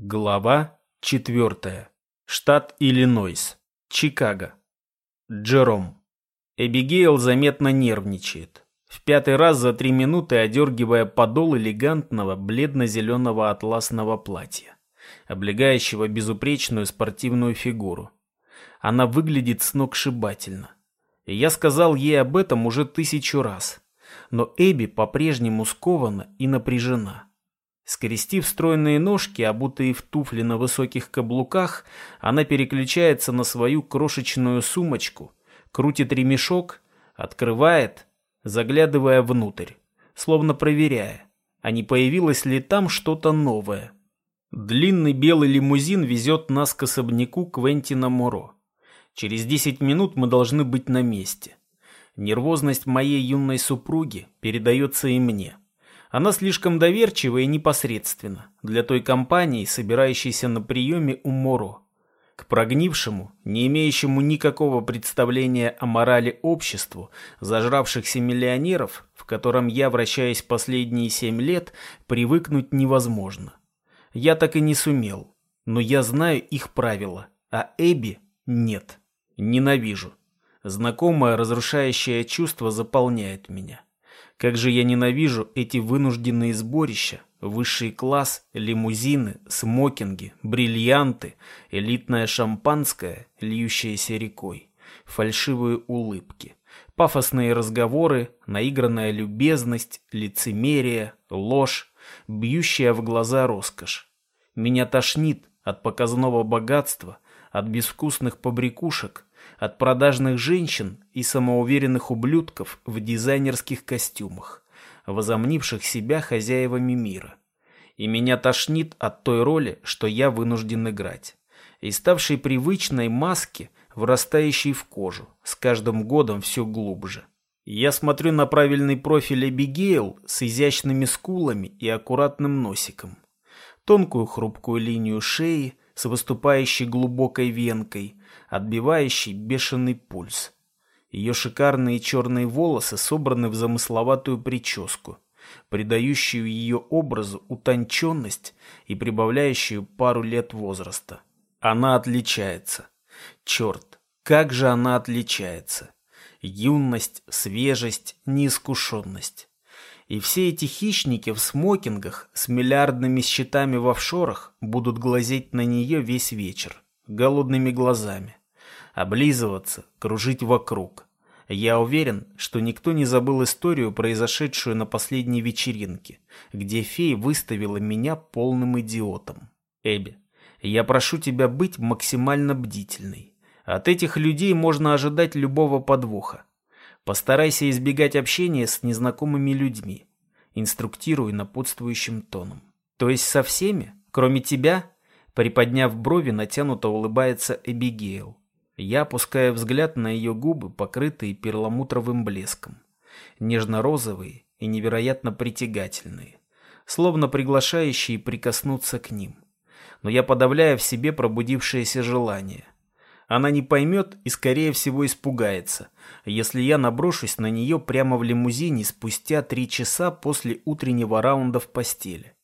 Глава 4. Штат Иллинойс. Чикаго. Джером. Эбигейл заметно нервничает. В пятый раз за три минуты одергивая подол элегантного бледно-зеленого атласного платья, облегающего безупречную спортивную фигуру. Она выглядит сногсшибательно. И я сказал ей об этом уже тысячу раз. Но Эбби по-прежнему скована и напряжена. Скрестив стройные ножки, обутые в туфли на высоких каблуках, она переключается на свою крошечную сумочку, крутит ремешок, открывает, заглядывая внутрь, словно проверяя, а не появилось ли там что-то новое. Длинный белый лимузин везет нас к особняку Квентина Моро. Через 10 минут мы должны быть на месте. Нервозность моей юной супруги передается и мне. Она слишком доверчива и непосредственна для той компании, собирающейся на приеме у Моро. К прогнившему, не имеющему никакого представления о морали обществу, зажравшихся миллионеров, в котором я вращаюсь последние семь лет, привыкнуть невозможно. Я так и не сумел, но я знаю их правила, а Эбби нет. Ненавижу. Знакомое разрушающее чувство заполняет меня. Как же я ненавижу эти вынужденные сборища, высший класс, лимузины, смокинги, бриллианты, элитное шампанское, льющееся рекой, фальшивые улыбки, пафосные разговоры, наигранная любезность, лицемерие, ложь, бьющая в глаза роскошь. Меня тошнит от показного богатства, от безвкусных побрякушек, от продажных женщин и самоуверенных ублюдков в дизайнерских костюмах, возомнивших себя хозяевами мира. И меня тошнит от той роли, что я вынужден играть. И ставшей привычной маски, врастающей в кожу, с каждым годом все глубже. Я смотрю на правильный профиль Эбигейл с изящными скулами и аккуратным носиком. Тонкую хрупкую линию шеи с выступающей глубокой венкой, отбивающий бешеный пульс. Ее шикарные черные волосы собраны в замысловатую прическу, придающую ее образу утонченность и прибавляющую пару лет возраста. Она отличается. Черт, как же она отличается. Юность, свежесть, неискушенность. И все эти хищники в смокингах с миллиардными счетами в офшорах будут глазеть на нее весь вечер, голодными глазами облизываться, кружить вокруг. Я уверен, что никто не забыл историю, произошедшую на последней вечеринке, где фея выставила меня полным идиотом. Эбби, я прошу тебя быть максимально бдительной. От этих людей можно ожидать любого подвоха. Постарайся избегать общения с незнакомыми людьми. Инструктируй напутствующим тоном. То есть со всеми, кроме тебя? Приподняв брови, натянуто улыбается Эбигейл. Я опускаю взгляд на ее губы, покрытые перламутровым блеском. Нежно-розовые и невероятно притягательные, словно приглашающие прикоснуться к ним. Но я подавляю в себе пробудившееся желание. Она не поймет и, скорее всего, испугается, если я наброшусь на нее прямо в лимузине спустя три часа после утреннего раунда в постели.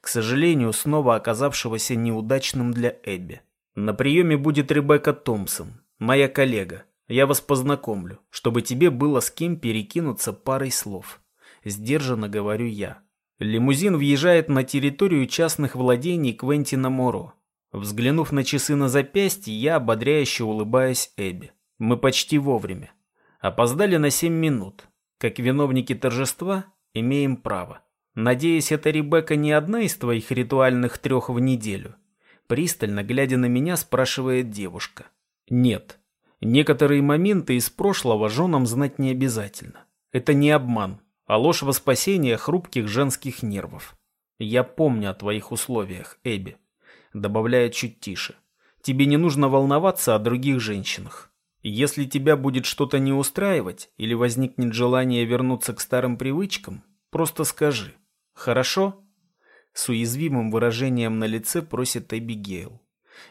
К сожалению, снова оказавшегося неудачным для Эбби. На приеме будет Ребекка Томпсон, моя коллега. Я вас познакомлю, чтобы тебе было с кем перекинуться парой слов. Сдержанно говорю я. Лимузин въезжает на территорию частных владений Квентина Моро. Взглянув на часы на запястье, я ободряюще улыбаюсь Эбби. Мы почти вовремя. Опоздали на семь минут. Как виновники торжества, имеем право. Надеюсь, эта Ребекка не одна из твоих ритуальных трех в неделю. Пристально глядя на меня, спрашивает девушка. Нет. Некоторые моменты из прошлого женам знать не обязательно. Это не обман, а ложь во спасение хрупких женских нервов. Я помню о твоих условиях, Эбби. Добавляя чуть тише. Тебе не нужно волноваться о других женщинах. Если тебя будет что-то не устраивать или возникнет желание вернуться к старым привычкам, просто скажи. Хорошо? С уязвимым выражением на лице просит Эбигейл.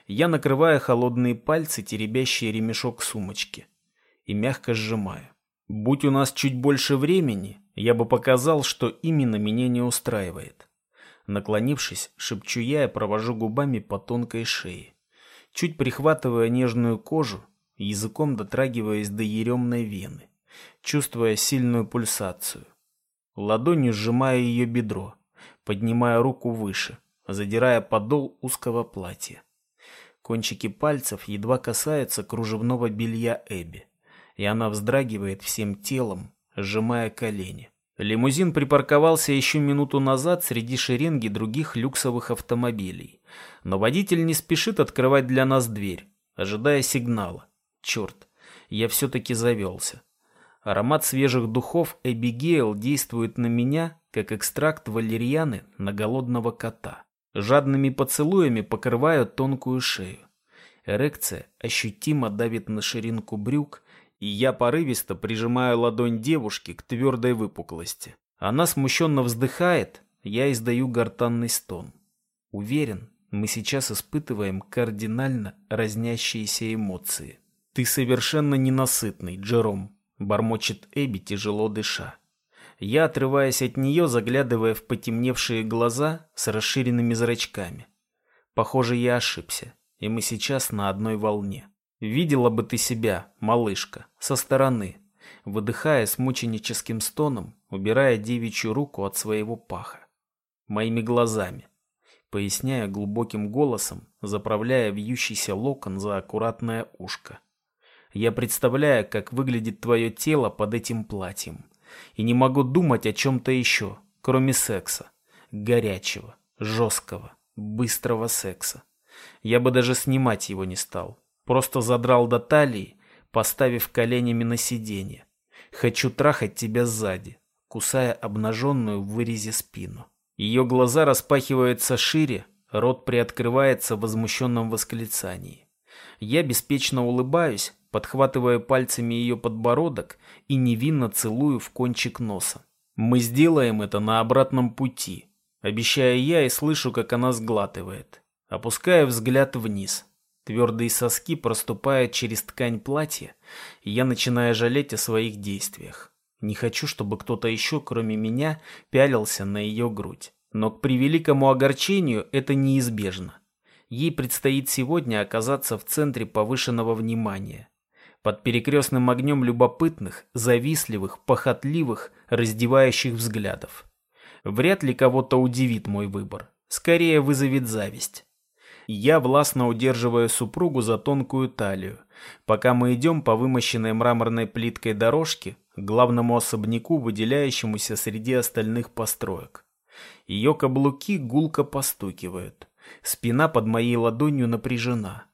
Я накрываю холодные пальцы, теребящие ремешок сумочки, и мягко сжимаю. Будь у нас чуть больше времени, я бы показал, что именно меня не устраивает. Наклонившись, шепчу я и провожу губами по тонкой шее. Чуть прихватывая нежную кожу, языком дотрагиваясь до еремной вены, чувствуя сильную пульсацию. Ладонью сжимая ее бедро, поднимая руку выше, задирая подол узкого платья. Кончики пальцев едва касаются кружевного белья Эбби, и она вздрагивает всем телом, сжимая колени. Лимузин припарковался еще минуту назад среди шеренги других люксовых автомобилей. Но водитель не спешит открывать для нас дверь, ожидая сигнала. Черт, я все-таки завелся. Аромат свежих духов Эбигейл действует на меня, как экстракт валерьяны на голодного кота. Жадными поцелуями покрываю тонкую шею. Эрекция ощутимо давит на ширинку брюк, и я порывисто прижимаю ладонь девушки к твердой выпуклости. Она смущенно вздыхает, я издаю гортанный стон. Уверен, мы сейчас испытываем кардинально разнящиеся эмоции. «Ты совершенно ненасытный, Джером», — бормочет Эбби, тяжело дыша. Я, отрываясь от нее, заглядывая в потемневшие глаза с расширенными зрачками. Похоже, я ошибся, и мы сейчас на одной волне. Видела бы ты себя, малышка, со стороны, выдыхая с мученическим стоном, убирая девичью руку от своего паха. Моими глазами, поясняя глубоким голосом, заправляя вьющийся локон за аккуратное ушко. Я представляю, как выглядит твое тело под этим платьем, и не могу думать о чем-то еще, кроме секса, горячего, жесткого, быстрого секса. Я бы даже снимать его не стал, Просто задрал до талии, поставив коленями на сиденье. Хочу трахать тебя сзади, кусая обнаженную в вырезе спину. Ее глаза распахиваются шире, рот приоткрывается в возмущенном восклицании. Я беспечно улыбаюсь, подхватывая пальцами ее подбородок и невинно целую в кончик носа. Мы сделаем это на обратном пути, обещаю я и слышу, как она сглатывает. Опуская взгляд вниз. Твердые соски проступают через ткань платья, и я начинаю жалеть о своих действиях. Не хочу, чтобы кто-то еще, кроме меня, пялился на ее грудь. Но к превеликому огорчению это неизбежно. Ей предстоит сегодня оказаться в центре повышенного внимания. Под перекрестным огнем любопытных, завистливых, похотливых, раздевающих взглядов. Вряд ли кого-то удивит мой выбор. Скорее вызовет зависть. Я властно удерживаю супругу за тонкую талию, пока мы идем по вымощенной мраморной плиткой дорожке к главному особняку, выделяющемуся среди остальных построек. Ее каблуки гулко постукивают. Спина под моей ладонью напряжена.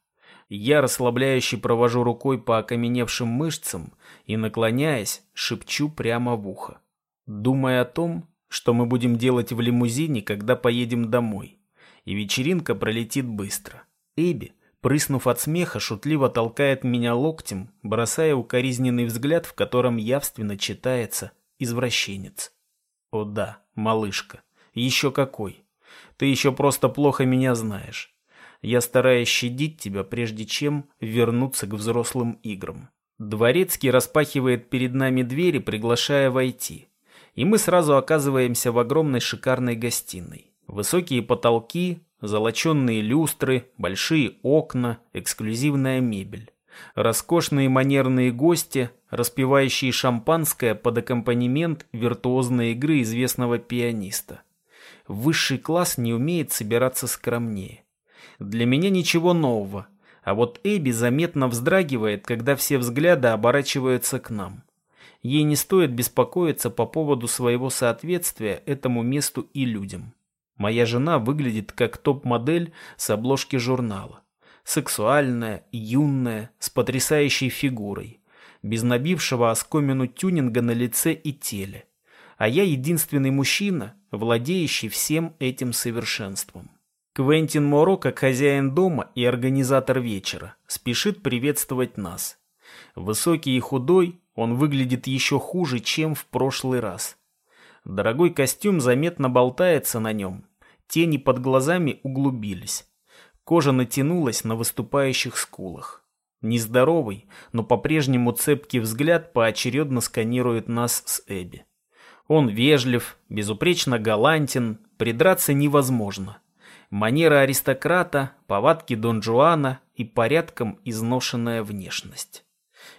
Я расслабляюще провожу рукой по окаменевшим мышцам и, наклоняясь, шепчу прямо в ухо. Думая о том, что мы будем делать в лимузине, когда поедем домой и вечеринка пролетит быстро. Эбби, прыснув от смеха, шутливо толкает меня локтем, бросая укоризненный взгляд, в котором явственно читается «извращенец». О да, малышка, еще какой. Ты еще просто плохо меня знаешь. Я стараюсь щадить тебя, прежде чем вернуться к взрослым играм. Дворецкий распахивает перед нами двери, приглашая войти. И мы сразу оказываемся в огромной шикарной гостиной. Высокие потолки, золоченные люстры, большие окна, эксклюзивная мебель. Роскошные манерные гости, распивающие шампанское под аккомпанемент виртуозной игры известного пианиста. Высший класс не умеет собираться скромнее. Для меня ничего нового, а вот Эбби заметно вздрагивает, когда все взгляды оборачиваются к нам. Ей не стоит беспокоиться по поводу своего соответствия этому месту и людям. Моя жена выглядит как топ-модель с обложки журнала. Сексуальная, юная, с потрясающей фигурой. Без набившего оскомину тюнинга на лице и теле. А я единственный мужчина, владеющий всем этим совершенством. Квентин Моро, как хозяин дома и организатор вечера, спешит приветствовать нас. Высокий и худой, он выглядит еще хуже, чем в прошлый раз. Дорогой костюм заметно болтается на нем. Тени под глазами углубились. Кожа натянулась на выступающих скулах. Нездоровый, но по-прежнему цепкий взгляд поочередно сканирует нас с Эбби. Он вежлив, безупречно галантен, придраться невозможно. Манера аристократа, повадки Дон Жуана и порядком изношенная внешность.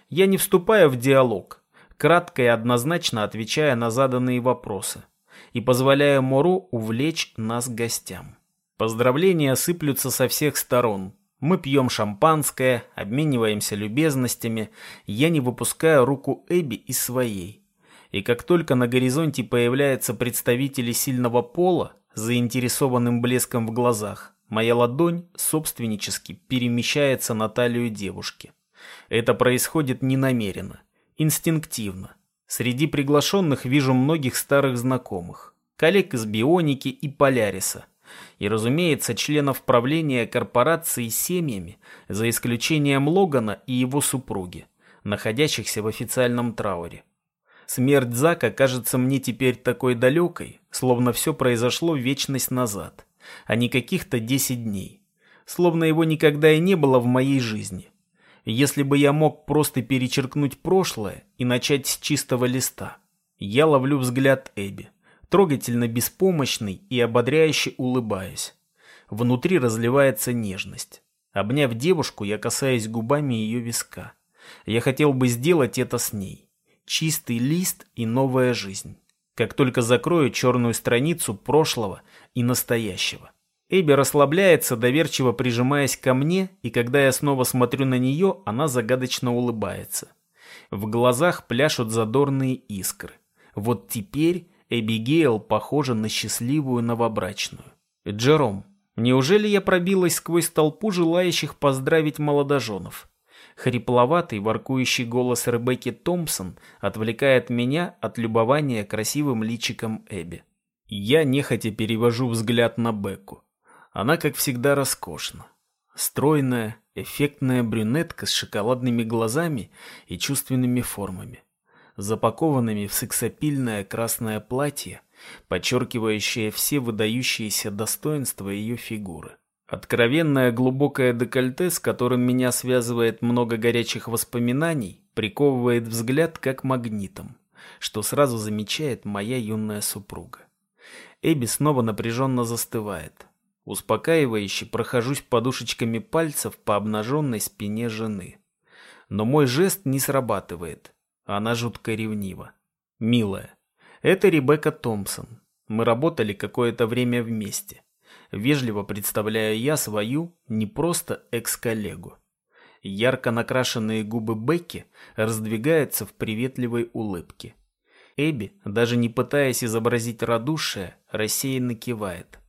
Я не вступаю в диалог, кратко и однозначно отвечая на заданные вопросы, и позволяя Мору увлечь нас гостям. Поздравления сыплются со всех сторон. Мы пьем шампанское, обмениваемся любезностями, я не выпускаю руку Эбби из своей. И как только на горизонте появляются представители сильного пола, заинтересованным блеском в глазах, моя ладонь собственнически перемещается на талию девушки. Это происходит ненамеренно, инстинктивно. Среди приглашенных вижу многих старых знакомых, коллег из Бионики и Поляриса. И, разумеется, членов правления корпорации семьями, за исключением Логана и его супруги, находящихся в официальном трауре. Смерть Зака кажется мне теперь такой далекой, словно все произошло вечность назад, а не каких-то десять дней. Словно его никогда и не было в моей жизни. Если бы я мог просто перечеркнуть прошлое и начать с чистого листа. Я ловлю взгляд Эбби, трогательно беспомощный и ободряюще улыбаясь. Внутри разливается нежность. Обняв девушку, я касаюсь губами ее виска. Я хотел бы сделать это с ней. Чистый лист и новая жизнь. Как только закрою черную страницу прошлого и настоящего. Эбби расслабляется, доверчиво прижимаясь ко мне, и когда я снова смотрю на нее, она загадочно улыбается. В глазах пляшут задорные искры. Вот теперь Эбигейл похожа на счастливую новобрачную. Джером, неужели я пробилась сквозь толпу желающих поздравить молодоженов? Хрипловатый, воркующий голос Ребекки Томпсон отвлекает меня от любования красивым личиком Эбби. Я нехотя перевожу взгляд на Бекку. Она, как всегда, роскошна. Стройная, эффектная брюнетка с шоколадными глазами и чувственными формами, запакованными в сексапильное красное платье, подчеркивающее все выдающиеся достоинства ее фигуры. Откровенное глубокое декольте, с которым меня связывает много горячих воспоминаний, приковывает взгляд как магнитом, что сразу замечает моя юная супруга. Эбби снова напряженно застывает, Успокаивающе прохожусь подушечками пальцев по обнаженной спине жены. Но мой жест не срабатывает. Она жутко ревнива. Милая, это Ребекка Томпсон. Мы работали какое-то время вместе. Вежливо представляю я свою не просто экс-коллегу. Ярко накрашенные губы Бекки раздвигаются в приветливой улыбке. Эбби, даже не пытаясь изобразить радушие, рассеянно кивает.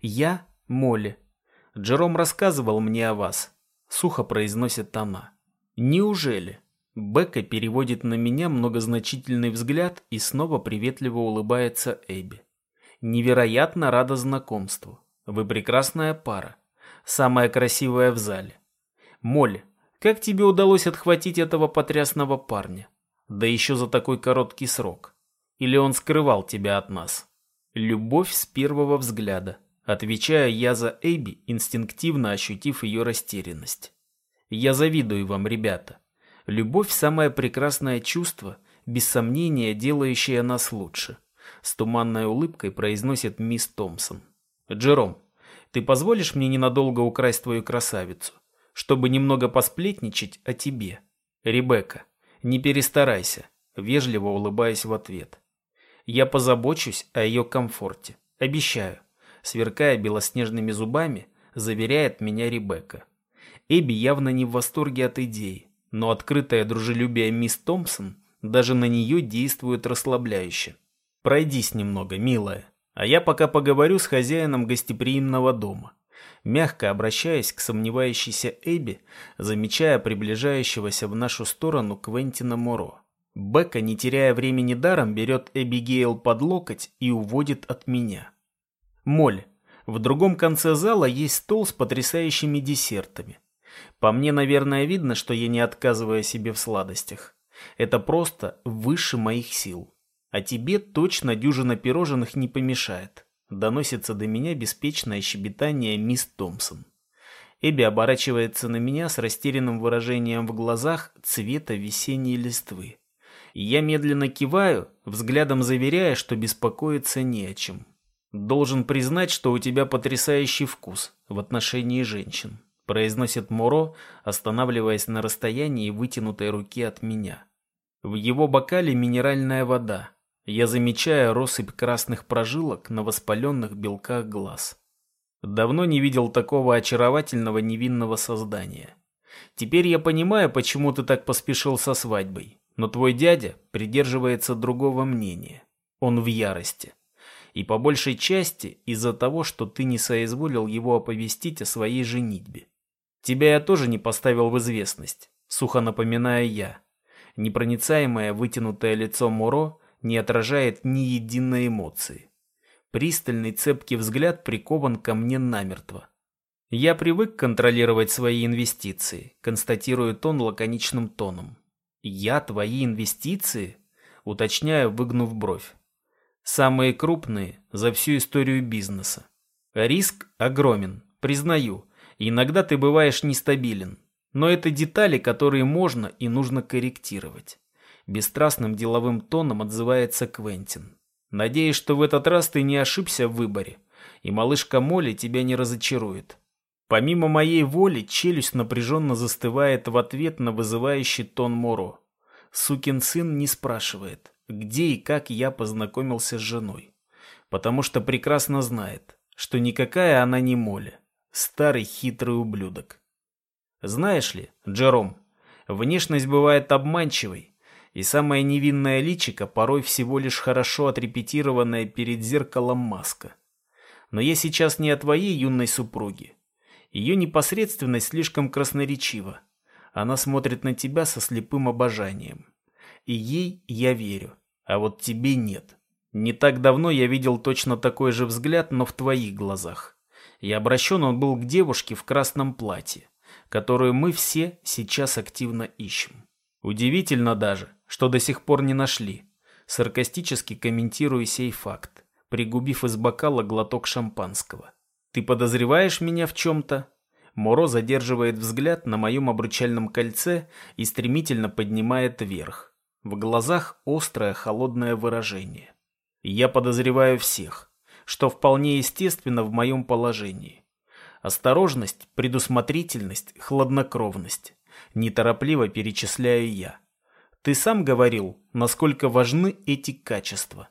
Я Молли. Джером рассказывал мне о вас. Сухо произносит она. Неужели? Бекка переводит на меня многозначительный взгляд и снова приветливо улыбается Эбби. Невероятно рада знакомству. Вы прекрасная пара. Самая красивая в зале. Молли, как тебе удалось отхватить этого потрясного парня? Да еще за такой короткий срок. Или он скрывал тебя от нас? Любовь с первого взгляда. Отвечаю я за Эйби, инстинктивно ощутив ее растерянность. Я завидую вам, ребята. Любовь – самое прекрасное чувство, без сомнения, делающее нас лучше. С туманной улыбкой произносит мисс Томпсон. Джером, ты позволишь мне ненадолго украсть твою красавицу, чтобы немного посплетничать о тебе? Ребекка, не перестарайся, вежливо улыбаясь в ответ. Я позабочусь о ее комфорте. Обещаю сверкая белоснежными зубами, заверяет меня Ребекка. Эбби явно не в восторге от идеи, но открытое дружелюбие мисс Томпсон даже на нее действует расслабляюще. «Пройдись немного, милая, а я пока поговорю с хозяином гостеприимного дома». Мягко обращаясь к сомневающейся Эбби, замечая приближающегося в нашу сторону Квентина Моро. Бекка, не теряя времени даром, берет Эбигейл под локоть и уводит от меня. Моль. В другом конце зала есть стол с потрясающими десертами. По мне, наверное, видно, что я не отказываю себе в сладостях. Это просто выше моих сил. А тебе точно дюжина пирожных не помешает. Доносится до меня беспечное щебетание мисс Томпсон. Эбби оборачивается на меня с растерянным выражением в глазах цвета весенней листвы. Я медленно киваю, взглядом заверяя, что беспокоиться не о чем. Должен признать, что у тебя потрясающий вкус в отношении женщин, произносит Моро, останавливаясь на расстоянии вытянутой руки от меня. В его бокале минеральная вода. Я замечаю россыпь красных прожилок на воспаленных белках глаз. Давно не видел такого очаровательного невинного создания. Теперь я понимаю, почему ты так поспешил со свадьбой. Но твой дядя придерживается другого мнения. Он в ярости. И по большей части из-за того, что ты не соизволил его оповестить о своей женитьбе. Тебя я тоже не поставил в известность, сухо напоминаю я. Непроницаемое вытянутое лицо Муро не отражает ни единой эмоции. Пристальный цепкий взгляд прикован ко мне намертво. Я привык контролировать свои инвестиции, констатирует он лаконичным тоном. Я твои инвестиции? Уточняю, выгнув бровь. Самые крупные за всю историю бизнеса. Риск огромен, признаю. Иногда ты бываешь нестабилен. Но это детали, которые можно и нужно корректировать. Бесстрастным деловым тоном отзывается Квентин. Надеюсь, что в этот раз ты не ошибся в выборе, и малышка Молли тебя не разочарует. Помимо моей воли, челюсть напряженно застывает в ответ на вызывающий тон Моро. Сукин сын не спрашивает, где и как я познакомился с женой. Потому что прекрасно знает, что никакая она не Молли. Старый хитрый ублюдок. Знаешь ли, Джером, внешность бывает обманчивой, и самая невинная личика порой всего лишь хорошо отрепетированная перед зеркалом маска. Но я сейчас не о твоей юной супруге. Ее непосредственность слишком красноречива. Она смотрит на тебя со слепым обожанием. И ей я верю, а вот тебе нет. Не так давно я видел точно такой же взгляд, но в твоих глазах. И обращен он был к девушке в красном платье, которую мы все сейчас активно ищем. Удивительно даже, что до сих пор не нашли. Саркастически комментирую сей факт, пригубив из бокала глоток шампанского. Ты подозреваешь меня в чем-то? Моро задерживает взгляд на моем обручальном кольце и стремительно поднимает вверх. В глазах острое холодное выражение. Я подозреваю всех, что вполне естественно в моем положении. Осторожность, предусмотрительность, хладнокровность. Неторопливо перечисляю я. Ты сам говорил, насколько важны эти качества.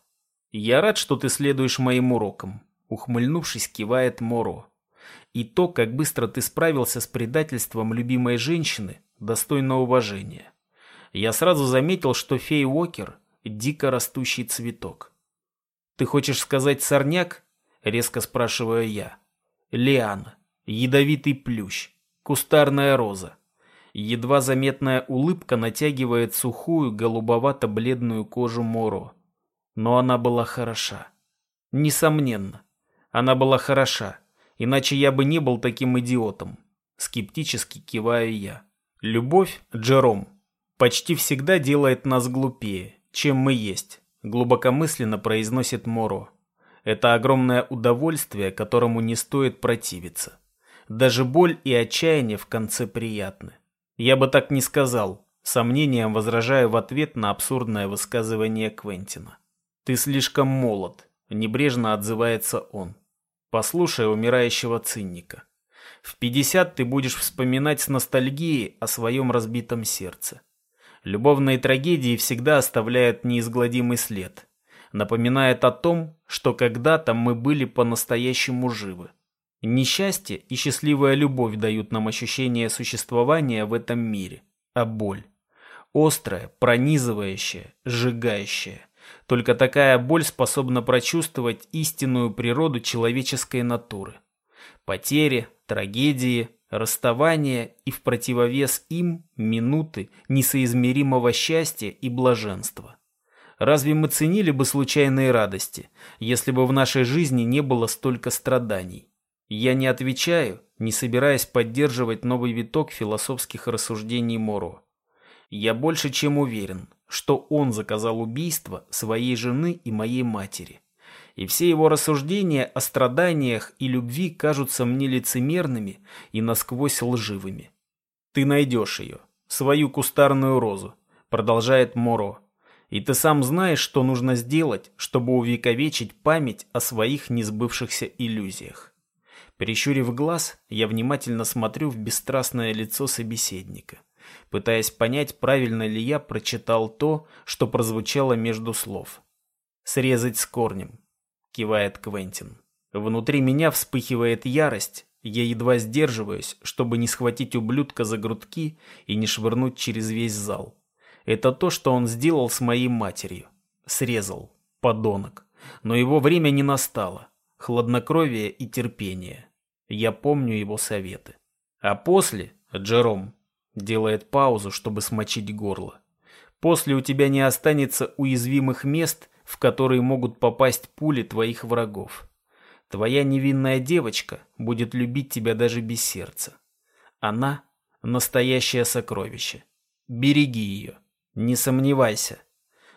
Я рад, что ты следуешь моим урокам. Ухмыльнувшись, кивает Моро. И то, как быстро ты справился с предательством любимой женщины, достойно уважения. Я сразу заметил, что фей Уокер – дико растущий цветок. Ты хочешь сказать сорняк? Резко спрашиваю я. Лиана, ядовитый плющ, кустарная роза. Едва заметная улыбка натягивает сухую голубовато-бледную кожу Моро. Но она была хороша. Несомненно, она была хороша, иначе я бы не был таким идиотом. Скептически киваю я. Любовь, Джером, почти всегда делает нас глупее, чем мы есть, глубокомысленно произносит Моро. Это огромное удовольствие, которому не стоит противиться. Даже боль и отчаяние в конце приятны. Я бы так не сказал, сомнением возражая в ответ на абсурдное высказывание Квентина. Ты слишком молод, небрежно отзывается он. Послушай умирающего цинника. В 50 ты будешь вспоминать с ностальгией о своем разбитом сердце. Любовные трагедии всегда оставляют неизгладимый след. Напоминает о том, что когда-то мы были по-настоящему живы. Несчастье и счастливая любовь дают нам ощущение существования в этом мире, а боль. Острая, пронизывающая, сжигающая. Только такая боль способна прочувствовать истинную природу человеческой натуры. Потери, трагедии, расставания и в противовес им минуты несоизмеримого счастья и блаженства. Разве мы ценили бы случайные радости, если бы в нашей жизни не было столько страданий? Я не отвечаю, не собираясь поддерживать новый виток философских рассуждений Моро. Я больше чем уверен, что он заказал убийство своей жены и моей матери. И все его рассуждения о страданиях и любви кажутся мне лицемерными и насквозь лживыми. «Ты найдешь ее, свою кустарную розу», — продолжает Моро. И ты сам знаешь, что нужно сделать, чтобы увековечить память о своих несбывшихся иллюзиях. Прищурив глаз, я внимательно смотрю в бесстрастное лицо собеседника, пытаясь понять, правильно ли я прочитал то, что прозвучало между слов. «Срезать с корнем», — кивает Квентин. Внутри меня вспыхивает ярость, я едва сдерживаюсь, чтобы не схватить ублюдка за грудки и не швырнуть через весь зал. Это то, что он сделал с моей матерью. Срезал, подонок. Но его время не настало. Хладнокровие и терпение. Я помню его советы. А после, Джером, делает паузу, чтобы смочить горло. После у тебя не останется уязвимых мест, в которые могут попасть пули твоих врагов. Твоя невинная девочка будет любить тебя даже без сердца. Она — настоящее сокровище. Береги ее. Не сомневайся.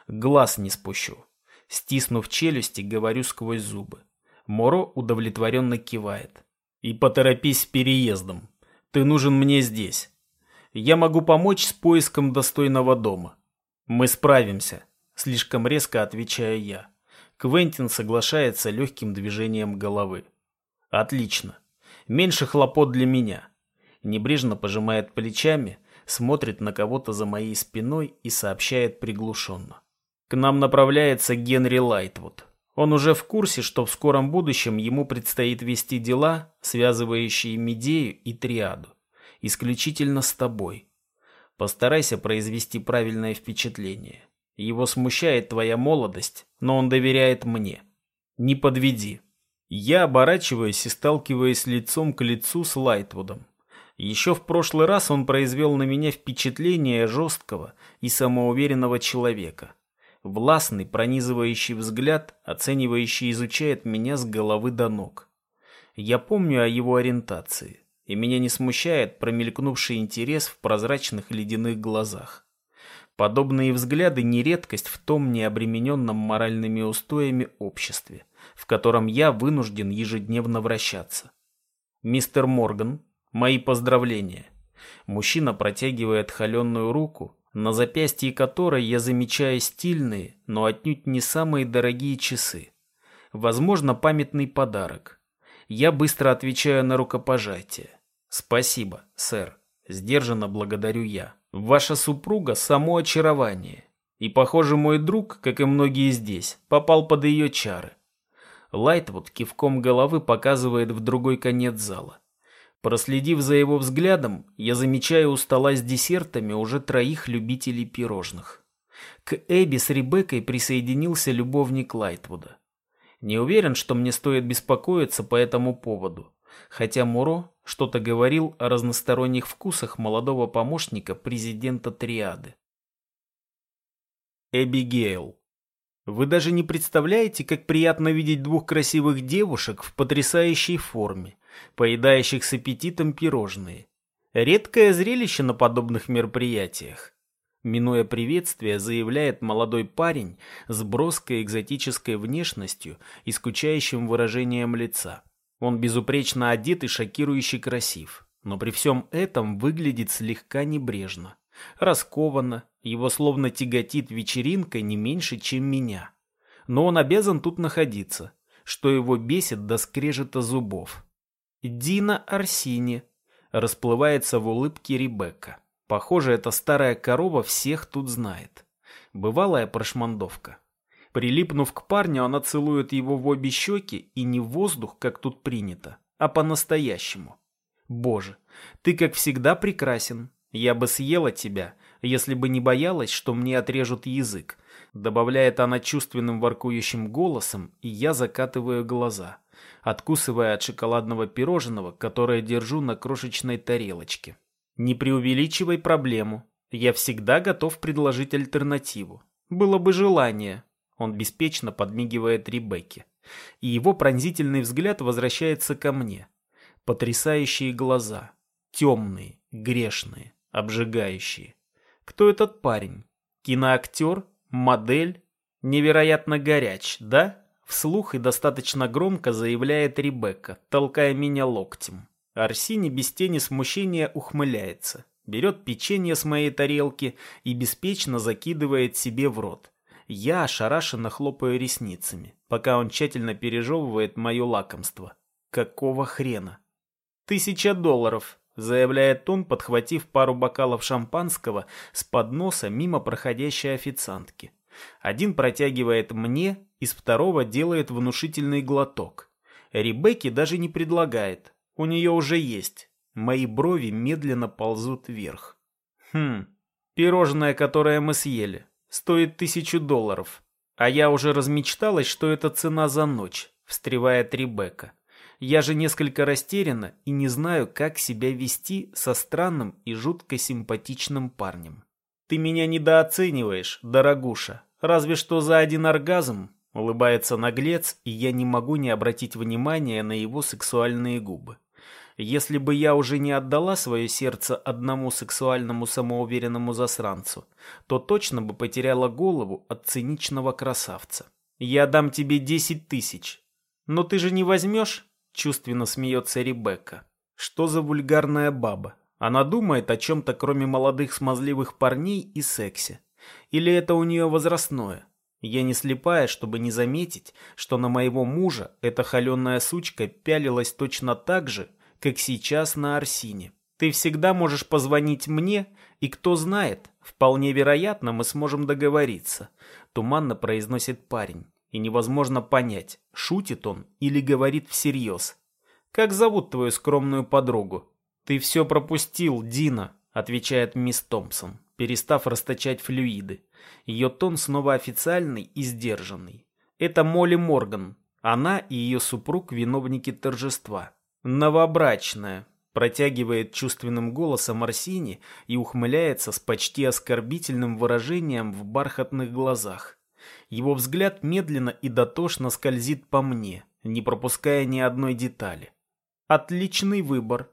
Глаз не спущу. Стиснув челюсти, говорю сквозь зубы. Моро удовлетворенно кивает. И поторопись с переездом. Ты нужен мне здесь. Я могу помочь с поиском достойного дома. Мы справимся. Слишком резко отвечаю я. Квентин соглашается легким движением головы. Отлично. Меньше хлопот для меня. Небрежно пожимает плечами, смотрит на кого-то за моей спиной и сообщает приглушенно. К нам направляется Генри Лайтвуд. Он уже в курсе, что в скором будущем ему предстоит вести дела, связывающие Медею и Триаду. Исключительно с тобой. Постарайся произвести правильное впечатление. Его смущает твоя молодость, но он доверяет мне. Не подведи. Я оборачиваюсь и сталкиваюсь лицом к лицу с Лайтвудом. Еще в прошлый раз он произвел на меня впечатление жесткого и самоуверенного человека. Властный, пронизывающий взгляд, оценивающий изучает меня с головы до ног. Я помню о его ориентации, и меня не смущает промелькнувший интерес в прозрачных ледяных глазах. Подобные взгляды не редкость в том необремененном моральными устоями обществе, в котором я вынужден ежедневно вращаться. Мистер Морган, мои поздравления. Мужчина протягивает холеную руку, на запястье которой я замечаю стильные, но отнюдь не самые дорогие часы. Возможно, памятный подарок. Я быстро отвечаю на рукопожатие. Спасибо, сэр. Сдержанно благодарю я. Ваша супруга – само очарование. И, похоже, мой друг, как и многие здесь, попал под ее чары. Лайтвуд кивком головы показывает в другой конец зала. Проследив за его взглядом, я замечаю у стола с десертами уже троих любителей пирожных. К Эбби с Ребеккой присоединился любовник Лайтвуда. Не уверен, что мне стоит беспокоиться по этому поводу хотя Муро что-то говорил о разносторонних вкусах молодого помощника президента Триады. Эбигейл. Вы даже не представляете, как приятно видеть двух красивых девушек в потрясающей форме, поедающих с аппетитом пирожные. Редкое зрелище на подобных мероприятиях. Минуя приветствие, заявляет молодой парень с броской экзотической внешностью и скучающим выражением лица. Он безупречно одет и шокирующе красив, но при всем этом выглядит слегка небрежно. Раскованно, его словно тяготит вечеринка не меньше, чем меня. Но он обязан тут находиться, что его бесит до скрежета зубов. Дина Арсини расплывается в улыбке Ребекка. Похоже, эта старая корова всех тут знает. Бывалая прошмандовка. Прилипнув к парню, она целует его в обе щеки, и не в воздух, как тут принято, а по-настоящему. Боже, ты, как всегда, прекрасен. Я бы съела тебя, если бы не боялась, что мне отрежут язык. Добавляет она чувственным воркующим голосом, и я закатываю глаза, откусывая от шоколадного пирожного, которое держу на крошечной тарелочке. Не преувеличивай проблему. Я всегда готов предложить альтернативу. Было бы желание, он беспечно подмигивает Ребекке. И его пронзительный взгляд возвращается ко мне. Потрясающие глаза. Темные, грешные, обжигающие. Кто этот парень? Киноактер? Модель? Невероятно горяч, да? Вслух и достаточно громко заявляет Ребекка, толкая меня локтем. Арсини без тени смущения ухмыляется, берет печенье с моей тарелки и беспечно закидывает себе в рот Я ошарашенно хлопаю ресницами, пока он тщательно пережевывает мое лакомство. Какого хрена? Тысяча долларов, заявляет он, подхватив пару бокалов шампанского с подноса мимо проходящей официантки. Один протягивает мне, из второго делает внушительный глоток. Ребекки даже не предлагает. У нее уже есть. Мои брови медленно ползут вверх. Хм, пирожное, которое мы съели, стоит тысячу долларов. А я уже размечталась, что это цена за ночь, встревает Ребекка. Я же несколько растеряна и не знаю, как себя вести со странным и жутко симпатичным парнем. Ты меня недооцениваешь, дорогуша. Разве что за один оргазм, улыбается наглец, и я не могу не обратить внимания на его сексуальные губы. Если бы я уже не отдала свое сердце одному сексуальному самоуверенному засранцу, то точно бы потеряла голову от циничного красавца. Я дам тебе десять тысяч. Но ты же не возьмешь? Чувственно смеется Ребекка. Что за вульгарная баба? Она думает о чем-то, кроме молодых смазливых парней и сексе. Или это у нее возрастное? Я не слепая, чтобы не заметить, что на моего мужа эта холеная сучка пялилась точно так же, как сейчас на Арсине. Ты всегда можешь позвонить мне, и кто знает, вполне вероятно, мы сможем договориться. Туманно произносит парень, и невозможно понять, шутит он или говорит всерьез. Как зовут твою скромную подругу? Ты все пропустил, Дина, отвечает мисс Томпсон, перестав расточать флюиды. Ее тон снова официальный и сдержанный. Это Молли Морган. Она и ее супруг виновники торжества. «Новобрачная», — протягивает чувственным голосом Арсини и ухмыляется с почти оскорбительным выражением в бархатных глазах. Его взгляд медленно и дотошно скользит по мне, не пропуская ни одной детали. «Отличный выбор».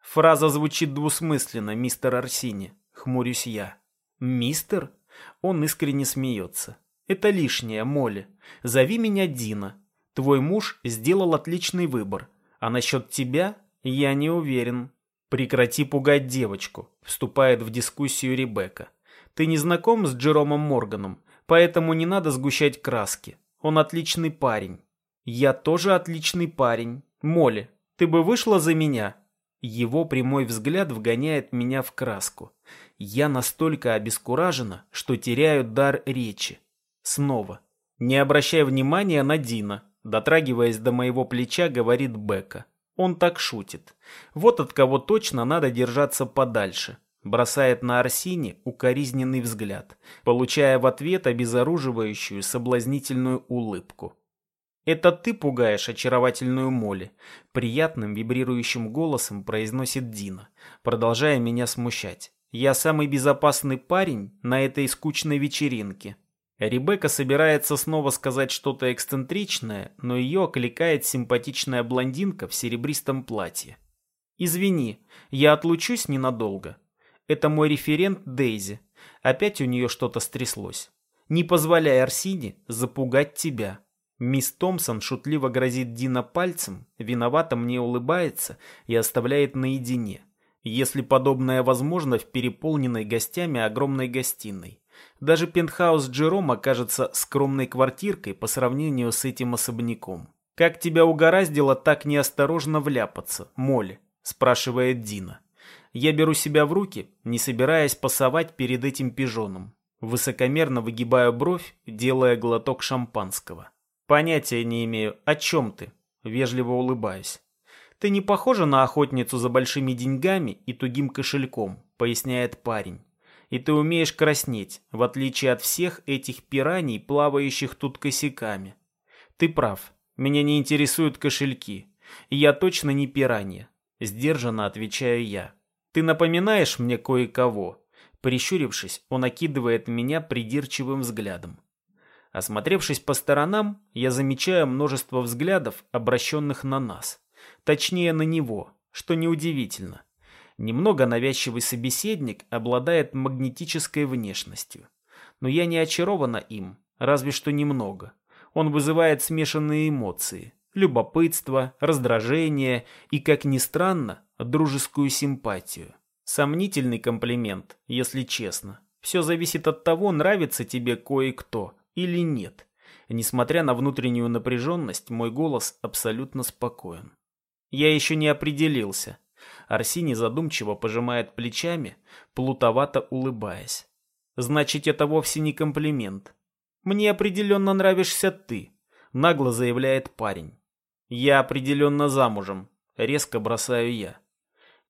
Фраза звучит двусмысленно, мистер Арсини, хмурюсь я. «Мистер?» Он искренне смеется. «Это лишнее, Молли. Зови меня Дина. Твой муж сделал отличный выбор. А насчет тебя я не уверен. Прекрати пугать девочку, вступает в дискуссию Ребекка. Ты не знаком с Джеромом Морганом, поэтому не надо сгущать краски. Он отличный парень. Я тоже отличный парень. Молли, ты бы вышла за меня? Его прямой взгляд вгоняет меня в краску. Я настолько обескуражена, что теряю дар речи. Снова. Не обращай внимания на Дина. Дотрагиваясь до моего плеча, говорит Бека. Он так шутит. Вот от кого точно надо держаться подальше. Бросает на Арсине укоризненный взгляд, получая в ответ обезоруживающую соблазнительную улыбку. «Это ты пугаешь очаровательную Молли», — приятным вибрирующим голосом произносит Дина, продолжая меня смущать. «Я самый безопасный парень на этой скучной вечеринке». Ребекка собирается снова сказать что-то эксцентричное, но ее окликает симпатичная блондинка в серебристом платье. «Извини, я отлучусь ненадолго. Это мой референт Дейзи. Опять у нее что-то стряслось. Не позволяй Арсине запугать тебя». Мисс Томпсон шутливо грозит Дина пальцем, виновато мне улыбается и оставляет наедине, если подобное возможно в переполненной гостями огромной гостиной. Даже пентхаус Джерома кажется скромной квартиркой по сравнению с этим особняком. «Как тебя угораздило так неосторожно вляпаться, Молли?» – спрашивает Дина. Я беру себя в руки, не собираясь пасовать перед этим пижоном. Высокомерно выгибаю бровь, делая глоток шампанского. Понятия не имею, о чем ты? Вежливо улыбаюсь. Ты не похожа на охотницу за большими деньгами и тугим кошельком, поясняет парень и ты умеешь краснеть, в отличие от всех этих пираний, плавающих тут косяками. Ты прав, меня не интересуют кошельки, и я точно не пиранья. Сдержанно отвечаю я. Ты напоминаешь мне кое-кого. Прищурившись, он окидывает меня придирчивым взглядом. Осмотревшись по сторонам, я замечаю множество взглядов, обращенных на нас. Точнее, на него, что неудивительно. Немного навязчивый собеседник обладает магнетической внешностью. Но я не очарована им, разве что немного. Он вызывает смешанные эмоции. Любопытство, раздражение и, как ни странно, дружескую симпатию. Сомнительный комплимент, если честно. Все зависит от того, нравится тебе кое-кто, или нет? Несмотря на внутреннюю напряженность, мой голос абсолютно спокоен. Я еще не определился. Арсений задумчиво пожимает плечами, плутовато улыбаясь. Значит, это вовсе не комплимент. Мне определенно нравишься ты, нагло заявляет парень. Я определенно замужем, резко бросаю я.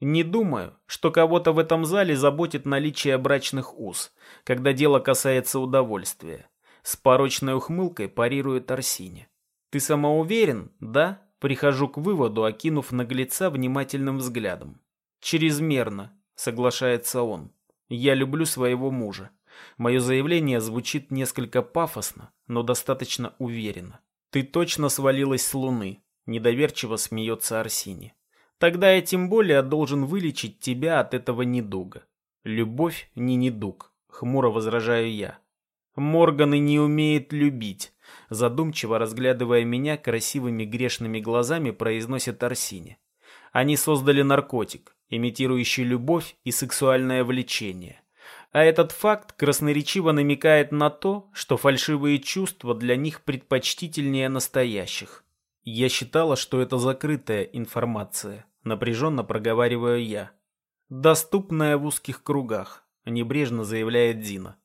Не думаю, что кого-то в этом зале заботит наличие брачных уз, когда дело касается удовольствия. С порочной ухмылкой парирует Арсини. Ты самоуверен, да? Прихожу к выводу, окинув наглеца внимательным взглядом. Чрезмерно, соглашается он. Я люблю своего мужа. Мое заявление звучит несколько пафосно, но достаточно уверенно. Ты точно свалилась с луны, недоверчиво смеется Арсини. Тогда я тем более должен вылечить тебя от этого недуга. Любовь не недуг, хмуро возражаю я. Морганы не умеет любить, задумчиво разглядывая меня красивыми грешными глазами, произносит Арсини. Они создали наркотик, имитирующий любовь и сексуальное влечение. А этот факт красноречиво намекает на то, что фальшивые чувства для них предпочтительнее настоящих. Я считала, что это закрытая информация, напряженно проговариваю я. Доступная в узких кругах, небрежно заявляет Дина.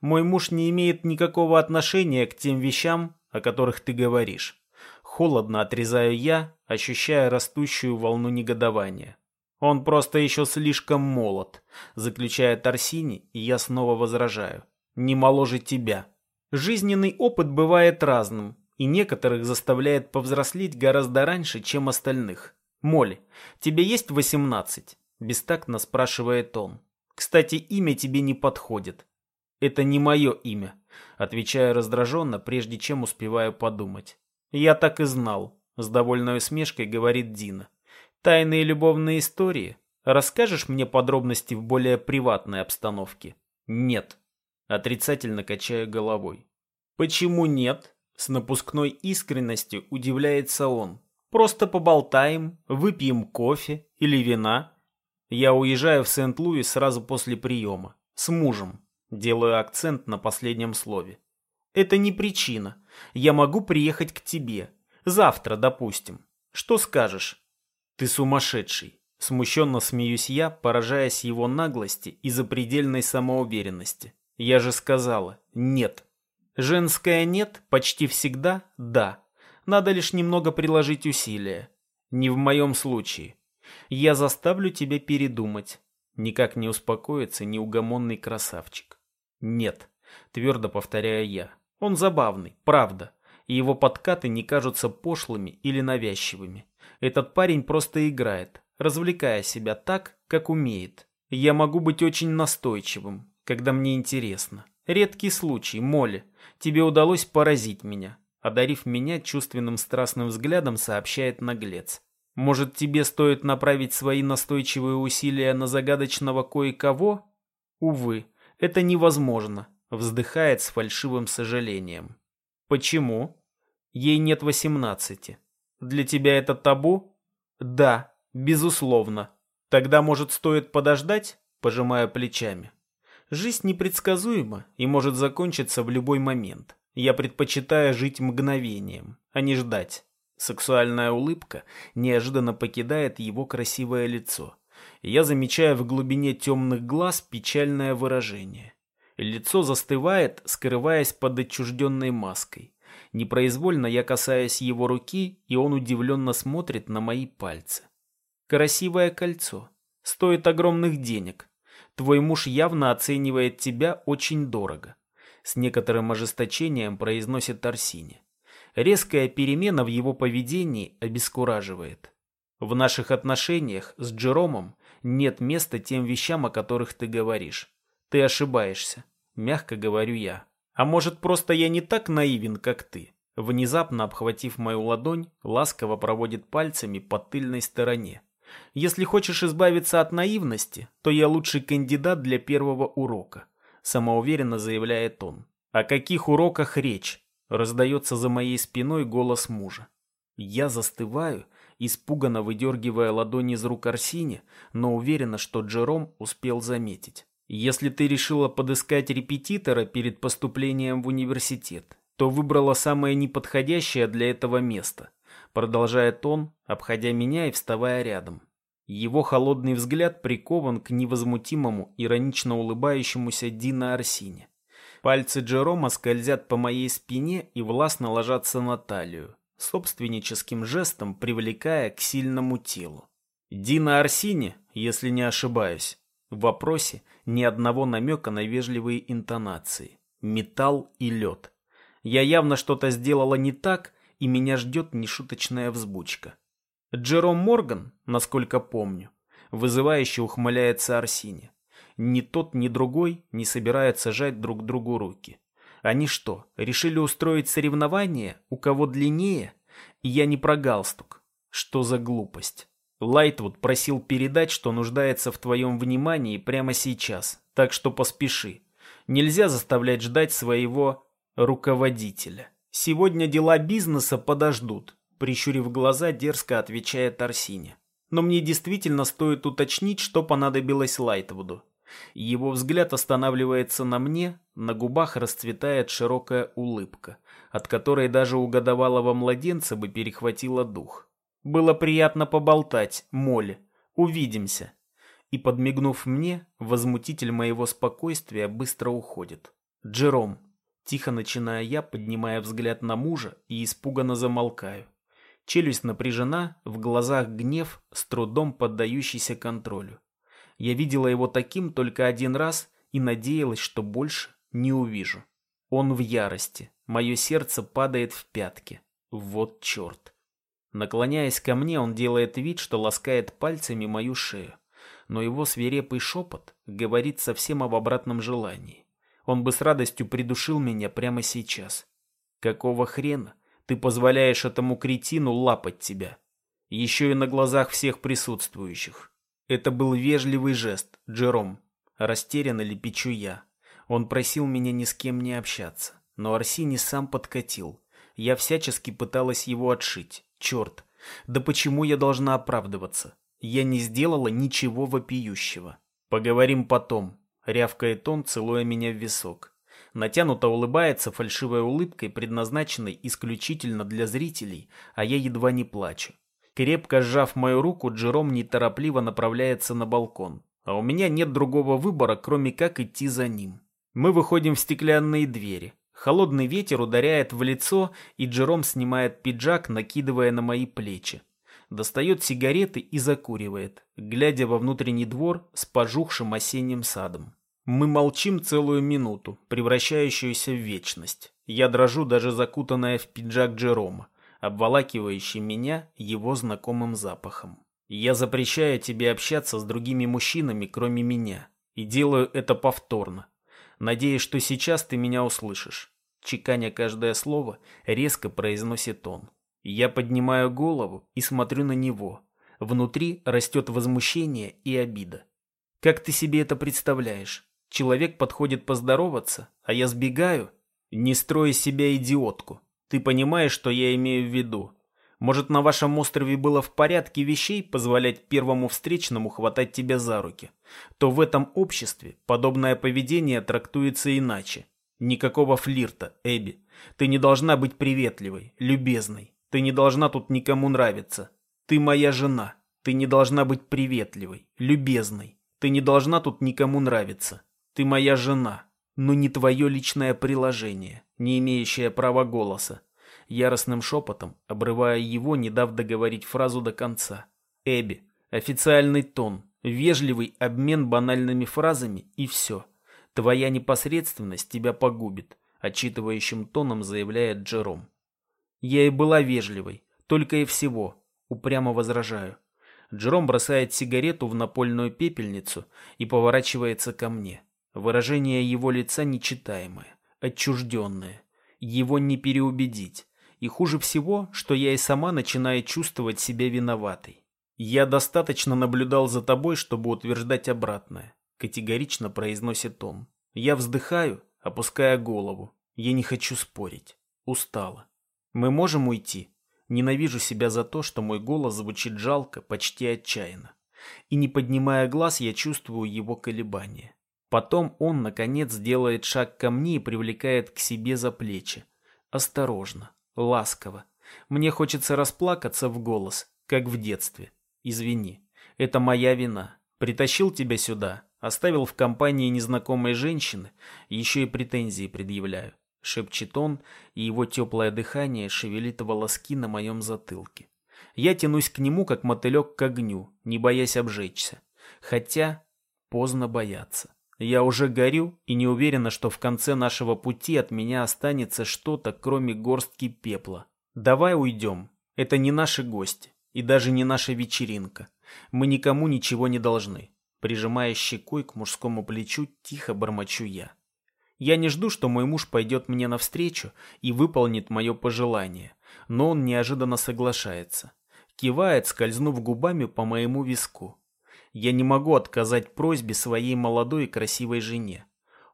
Мой муж не имеет никакого отношения к тем вещам, о которых ты говоришь. Холодно отрезаю я, ощущая растущую волну негодования. Он просто еще слишком молод, заключает Арсини, и я снова возражаю. Не моложе тебя. Жизненный опыт бывает разным, и некоторых заставляет повзрослеть гораздо раньше, чем остальных. Молли, тебе есть восемнадцать? Бестактно спрашивает он. Кстати, имя тебе не подходит. Это не мое имя, отвечаю раздраженно, прежде чем успеваю подумать. Я так и знал, с довольной усмешкой говорит Дина. Тайные любовные истории? Расскажешь мне подробности в более приватной обстановке? Нет. Отрицательно качаю головой. Почему нет? С напускной искренностью удивляется он. Просто поболтаем, выпьем кофе или вина. Я уезжаю в Сент-Луис сразу после приема. С мужем. Делаю акцент на последнем слове. Это не причина. Я могу приехать к тебе. Завтра, допустим. Что скажешь? Ты сумасшедший. Смущенно смеюсь я, поражаясь его наглости и запредельной самоуверенности. Я же сказала «нет». Женское «нет» почти всегда «да». Надо лишь немного приложить усилия. Не в моем случае. Я заставлю тебя передумать. Никак не успокоится неугомонный красавчик. Нет, твердо повторяю я. Он забавный, правда. И его подкаты не кажутся пошлыми или навязчивыми. Этот парень просто играет, развлекая себя так, как умеет. Я могу быть очень настойчивым, когда мне интересно. Редкий случай, Молли. Тебе удалось поразить меня. Одарив меня чувственным страстным взглядом, сообщает наглец. Может, тебе стоит направить свои настойчивые усилия на загадочного кое-кого? Увы, это невозможно, вздыхает с фальшивым сожалением. Почему? Ей нет восемнадцати. Для тебя это табу? Да, безусловно. Тогда, может, стоит подождать? Пожимая плечами. Жизнь непредсказуема и может закончиться в любой момент. Я предпочитаю жить мгновением, а не ждать. Сексуальная улыбка неожиданно покидает его красивое лицо. Я замечаю в глубине темных глаз печальное выражение. Лицо застывает, скрываясь под отчужденной маской. Непроизвольно я касаюсь его руки, и он удивленно смотрит на мои пальцы. Красивое кольцо. Стоит огромных денег. Твой муж явно оценивает тебя очень дорого с некоторым ожесточением произносит Арсини. Резкая перемена в его поведении обескураживает. В наших отношениях с Джеромом нет места тем вещам, о которых ты говоришь. Ты ошибаешься, мягко говорю я. А может, просто я не так наивен, как ты? Внезапно обхватив мою ладонь, ласково проводит пальцами по тыльной стороне. Если хочешь избавиться от наивности, то я лучший кандидат для первого урока самоуверенно заявляет он. О каких уроках речь? Раздается за моей спиной голос мужа. Я застываю, испуганно выдергивая ладони из рук Арсини, но уверена, что Джером успел заметить. Если ты решила подыскать репетитора перед поступлением в университет, то выбрала самое неподходящее для этого место, продолжает он, обходя меня и вставая рядом. Его холодный взгляд прикован к невозмутимому, иронично улыбающемуся Дина Арсине. Пальцы Джерома скользят по моей спине и властно ложатся на талию, собственническим жестом привлекая к сильному телу. Дина Арсине, если не ошибаюсь, в вопросе ни одного намека на вежливые интонации. Металл и лед. Я явно что-то сделала не так, и меня ждет нешуточная взбучка. Джером Морган, насколько помню, вызывающе ухмыляется Арсине. Ни тот, ни другой не собираются жать друг другу руки. Они что, решили устроить соревнование, у кого длиннее? И я не про галстук. Что за глупость? Лайтвуд просил передать, что нуждается в твоем внимании прямо сейчас, так что поспеши. Нельзя заставлять ждать своего руководителя. Сегодня дела бизнеса подождут, прищурив глаза, дерзко отвечает Арсине. Но мне действительно стоит уточнить, что понадобилось Лайтвуду. Его взгляд останавливается на мне, на губах расцветает широкая улыбка, от которой даже у годовалого младенца бы перехватило дух. Было приятно поболтать, Молли. Увидимся. И подмигнув мне, возмутитель моего спокойствия быстро уходит. Джером. Тихо начиная я, поднимая взгляд на мужа и испуганно замолкаю. Челюсть напряжена, в глазах гнев, с трудом поддающийся контролю. Я видела его таким только один раз и надеялась, что больше не увижу. Он в ярости. Мое сердце падает в пятки. Вот черт. Наклоняясь ко мне, он делает вид, что ласкает пальцами мою шею. Но его свирепый шепот говорит совсем об обратном желании. Он бы с радостью придушил меня прямо сейчас. Какого хрена ты позволяешь этому кретину лапать тебя? Еще и на глазах всех присутствующих. Это был вежливый жест, Джером. Растерянно лепечу я. Он просил меня ни с кем не общаться. Но Арсений сам подкатил. Я всячески пыталась его отшить. Черт, да почему я должна оправдываться? Я не сделала ничего вопиющего. Поговорим потом, рявкает он, целуя меня в висок. Натянуто улыбается фальшивой улыбкой, предназначенной исключительно для зрителей, а я едва не плачу. Крепко сжав мою руку, Джером неторопливо направляется на балкон. А у меня нет другого выбора, кроме как идти за ним. Мы выходим в стеклянные двери. Холодный ветер ударяет в лицо, и Джером снимает пиджак, накидывая на мои плечи. Достает сигареты и закуривает, глядя во внутренний двор с пожухшим осенним садом. Мы молчим целую минуту, превращающуюся в вечность. Я дрожу, даже закутанная в пиджак Джерома, обволакивающий меня его знакомым запахом. Я запрещаю тебе общаться с другими мужчинами, кроме меня, и делаю это повторно, Надеюсь, что сейчас ты меня услышишь. Чеканя каждое слово, резко произносит он. Я поднимаю голову и смотрю на него. Внутри растет возмущение и обида. Как ты себе это представляешь? Человек подходит поздороваться, а я сбегаю? Не строй из себя идиотку. Ты понимаешь, что я имею в виду? Может, на вашем острове было в порядке вещей позволять первому встречному хватать тебя за руки? То в этом обществе подобное поведение трактуется иначе. Никакого флирта, Эбби. Ты не должна быть приветливой, любезной. Ты не должна тут никому нравиться. Ты моя жена. Ты не должна быть приветливой, любезной. Ты не должна тут никому нравиться. Ты моя жена, но не твое личное приложение, не имеющее права голоса яростным шепотом, обрывая его, не дав договорить фразу до конца. «Эбби, официальный тон, вежливый обмен банальными фразами и все. Твоя непосредственность тебя погубит», — отчитывающим тоном заявляет Джером. «Я и была вежливой, только и всего», — упрямо возражаю. Джером бросает сигарету в напольную пепельницу и поворачивается ко мне. Выражение его лица нечитаемое, отчужденное. Его не переубедить. И хуже всего, что я и сама начинаю чувствовать себя виноватой. Я достаточно наблюдал за тобой, чтобы утверждать обратное, категорично произносит он. Я вздыхаю, опуская голову. Я не хочу спорить. Устала. Мы можем уйти? Ненавижу себя за то, что мой голос звучит жалко, почти отчаянно. И не поднимая глаз, я чувствую его колебания. Потом он, наконец, делает шаг ко мне и привлекает к себе за плечи. Осторожно, ласково. Мне хочется расплакаться в голос, как в детстве. Извини, это моя вина. Притащил тебя сюда, оставил в компании незнакомой женщины, еще и претензии предъявляю. Шепчет он, и его теплое дыхание шевелит волоски на моем затылке. Я тянусь к нему, как мотылек к огню, не боясь обжечься. Хотя поздно бояться. Я уже горю и не уверена, что в конце нашего пути от меня останется что-то, кроме горстки пепла. Давай уйдем. Это не наши гости и даже не наша вечеринка. Мы никому ничего не должны. Прижимая щекой к мужскому плечу, тихо бормочу я. Я не жду, что мой муж пойдет мне навстречу и выполнит мое пожелание, но он неожиданно соглашается. Кивает, скользнув губами по моему виску. Я не могу отказать просьбе своей молодой и красивой жене.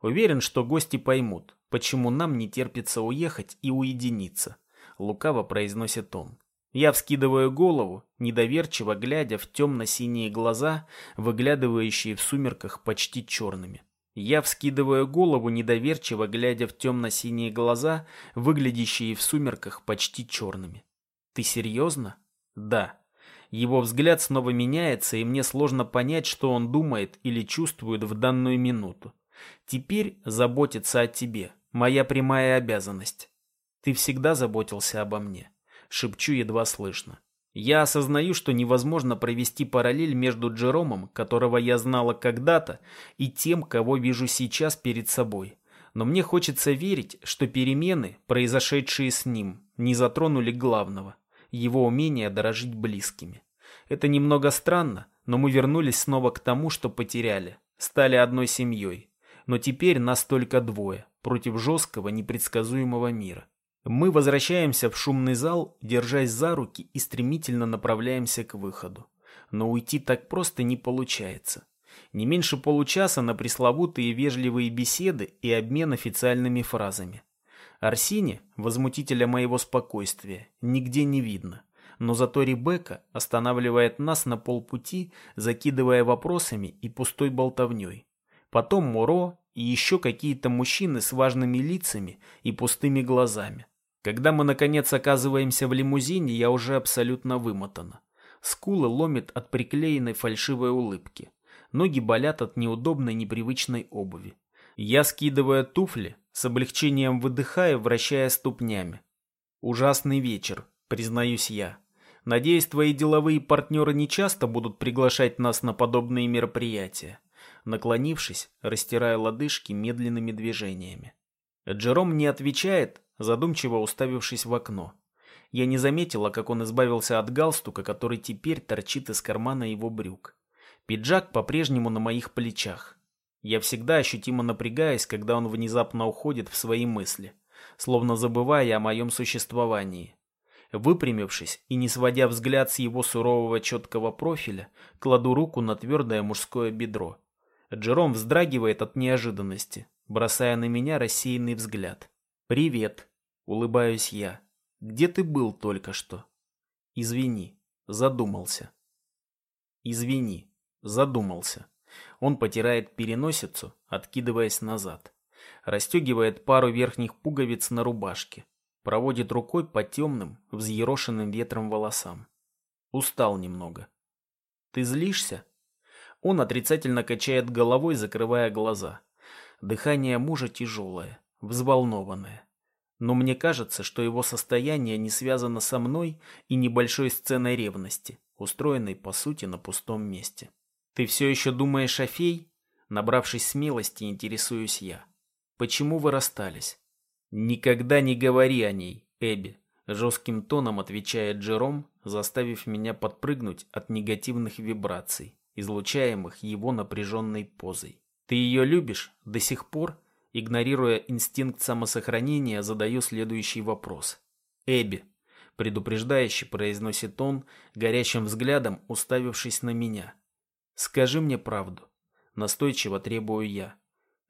Уверен, что гости поймут, почему нам не терпится уехать и уединиться. Лукаво произносит он. Я вскидываю голову, недоверчиво глядя в темно-синие глаза, выглядывающие в сумерках почти черными. Я вскидываю голову, недоверчиво глядя в темно-синие глаза, выглядящие в сумерках почти черными. Ты серьезно? Да. Его взгляд снова меняется, и мне сложно понять, что он думает или чувствует в данную минуту. Теперь заботиться о тебе – моя прямая обязанность. Ты всегда заботился обо мне. Шепчу едва слышно. Я осознаю, что невозможно провести параллель между Джеромом, которого я знала когда-то, и тем, кого вижу сейчас перед собой. Но мне хочется верить, что перемены, произошедшие с ним, не затронули главного его умение дорожить близкими. Это немного странно, но мы вернулись снова к тому, что потеряли. Стали одной семьей. Но теперь нас только двое, против жесткого, непредсказуемого мира. Мы возвращаемся в шумный зал, держась за руки и стремительно направляемся к выходу. Но уйти так просто не получается. Не меньше получаса на пресловутые вежливые беседы и обмен официальными фразами. Арсини, возмутителя моего спокойствия, нигде не видно. Но зато Ребекка останавливает нас на полпути, закидывая вопросами и пустой болтовней. Потом Муро и еще какие-то мужчины с важными лицами и пустыми глазами. Когда мы, наконец, оказываемся в лимузине, я уже абсолютно вымотана. Скулы ломит от приклеенной фальшивой улыбки. Ноги болят от неудобной непривычной обуви. Я скидываю туфли, с облегчением выдыхая, вращая ступнями. Ужасный вечер, признаюсь я. Надеюсь, твои деловые партнеры не часто будут приглашать нас на подобные мероприятия. Наклонившись, растираю лодыжки медленными движениями. Джером не отвечает, задумчиво уставившись в окно. Я не заметила, как он избавился от галстука, который теперь торчит из кармана его брюк. Пиджак по-прежнему на моих плечах. Я всегда ощутимо напрягаюсь, когда он внезапно уходит в свои мысли, словно забывая о моем существовании. Выпрямившись и не сводя взгляд с его сурового четкого профиля, кладу руку на твердое мужское бедро. Джером вздрагивает от неожиданности, бросая на меня рассеянный взгляд. «Привет», — улыбаюсь я. «Где ты был только что?» «Извини, задумался». «Извини, задумался». Он потирает переносицу, откидываясь назад. Расстегивает пару верхних пуговиц на рубашке. Проводит рукой по темным, взъерошенным ветром волосам. Устал немного. «Ты злишься?» Он отрицательно качает головой, закрывая глаза. Дыхание мужа тяжелое, взволнованное. Но мне кажется, что его состояние не связано со мной и небольшой сценой ревности, устроенной по сути на пустом месте. «Ты все еще думаешь о фей?» Набравшись смелости, интересуюсь я. «Почему вы расстались?» «Никогда не говори о ней, Эбби», — жестким тоном отвечает Джером, заставив меня подпрыгнуть от негативных вибраций, излучаемых его напряженной позой. «Ты ее любишь до сих пор?» Игнорируя инстинкт самосохранения, задаю следующий вопрос. «Эбби», — предупреждающе произносит он, горящим взглядом уставившись на меня. «Скажи мне правду». Настойчиво требую я.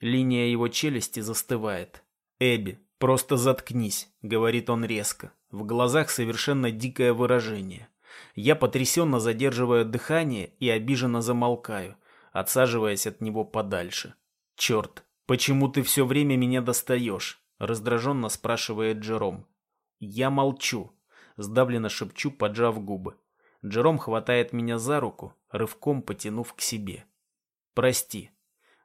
Линия его челюсти застывает. «Эбби, просто заткнись», — говорит он резко. В глазах совершенно дикое выражение. Я потрясенно задерживаю дыхание и обиженно замолкаю, отсаживаясь от него подальше. «Черт, почему ты все время меня достаешь?» — раздраженно спрашивает Джером. Я молчу, сдавленно шепчу, поджав губы. Джером хватает меня за руку, рывком потянув к себе. «Прости».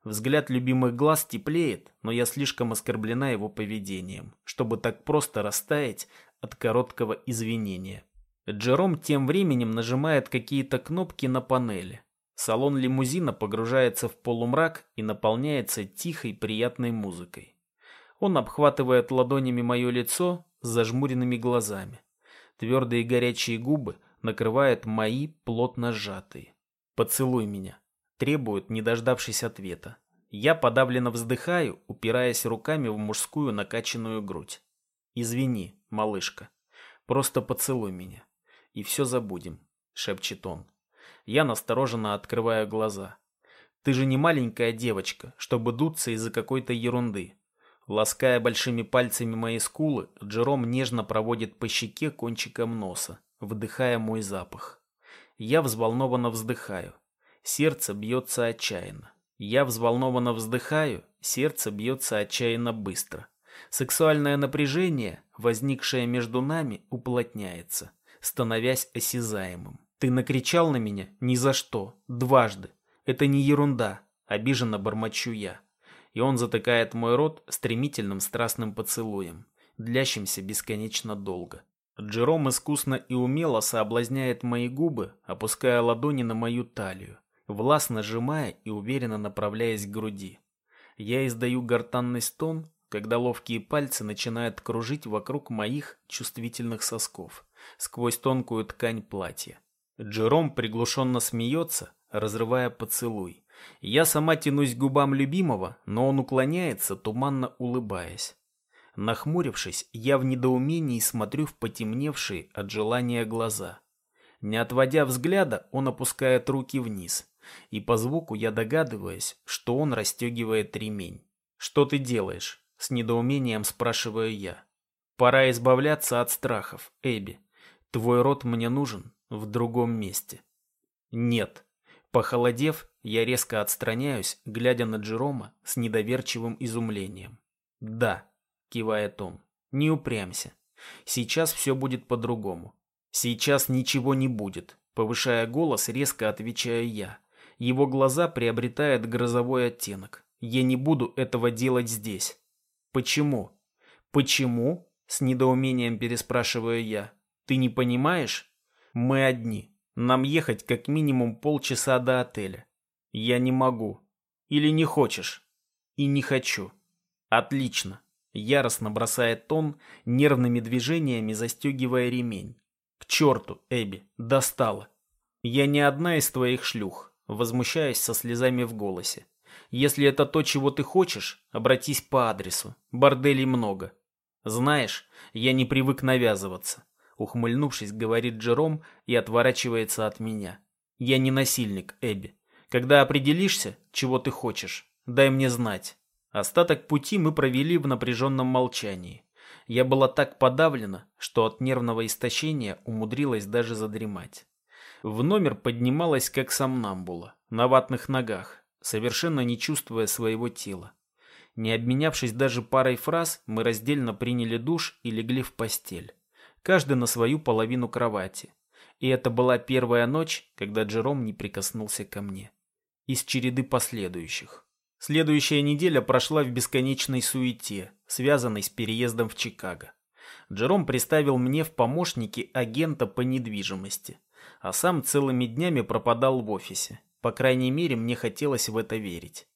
Взгляд любимых глаз теплеет, но я слишком оскорблена его поведением, чтобы так просто растаять от короткого извинения. Джером тем временем нажимает какие-то кнопки на панели. Салон лимузина погружается в полумрак и наполняется тихой приятной музыкой. Он обхватывает ладонями мое лицо с зажмуренными глазами. Твердые горячие губы накрывают мои плотно сжатые. «Поцелуй меня», требует, не дождавшись ответа. Я подавленно вздыхаю, упираясь руками в мужскую накачанную грудь. «Извини, малышка, просто поцелуй меня, и все забудем», — шепчет он. Я настороженно открываю глаза. «Ты же не маленькая девочка, чтобы дуться из-за какой-то ерунды». Лаская большими пальцами мои скулы, Джером нежно проводит по щеке кончиком носа, вдыхая мой запах. Я взволнованно вздыхаю. Сердце бьется отчаянно. Я взволнованно вздыхаю, сердце бьется отчаянно быстро. Сексуальное напряжение, возникшее между нами, уплотняется, становясь осязаемым. Ты накричал на меня ни за что, дважды. Это не ерунда, обиженно бормочу я. И он затыкает мой рот стремительным страстным поцелуем, длящимся бесконечно долго. Джером искусно и умело соблазняет мои губы, опуская ладони на мою талию властно сжимая и уверенно направляясь к груди. Я издаю гортанный стон, когда ловкие пальцы начинают кружить вокруг моих чувствительных сосков, сквозь тонкую ткань платья. Джером приглушенно смеется, разрывая поцелуй. Я сама тянусь к губам любимого, но он уклоняется, туманно улыбаясь. Нахмурившись, я в недоумении смотрю в потемневшие от желания глаза. Не отводя взгляда, он опускает руки вниз, и по звуку я догадываюсь, что он расстегивает ремень. «Что ты делаешь?» — с недоумением спрашиваю я. «Пора избавляться от страхов, Эбби. Твой рот мне нужен в другом месте». «Нет». Похолодев, я резко отстраняюсь, глядя на Джерома с недоверчивым изумлением. «Да», — кивает он, — «не упрямься. Сейчас все будет по-другому. Сейчас ничего не будет», — повышая голос, резко отвечаю я. Его глаза приобретают грозовой оттенок. Я не буду этого делать здесь. Почему? Почему? С недоумением переспрашиваю я. Ты не понимаешь? Мы одни. Нам ехать как минимум полчаса до отеля. Я не могу. Или не хочешь? И не хочу. Отлично. Яростно бросает тон, нервными движениями застегивая ремень. К черту, Эбби, достала. Я не одна из твоих шлюх. Возмущаясь со слезами в голосе. Если это то, чего ты хочешь, обратись по адресу. Борделей много. Знаешь, я не привык навязываться. Ухмыльнувшись, говорит Джером и отворачивается от меня. Я не насильник, Эбби. Когда определишься, чего ты хочешь, дай мне знать. Остаток пути мы провели в напряженном молчании. Я была так подавлена, что от нервного истощения умудрилась даже задремать. В номер поднималась как сомнамбула, на ватных ногах, совершенно не чувствуя своего тела. Не обменявшись даже парой фраз, мы раздельно приняли душ и легли в постель. Каждый на свою половину кровати. И это была первая ночь, когда Джером не прикоснулся ко мне. Из череды последующих. Следующая неделя прошла в бесконечной суете, связанной с переездом в Чикаго. Джером приставил мне в помощники агента по недвижимости а сам целыми днями пропадал в офисе. По крайней мере, мне хотелось в это верить.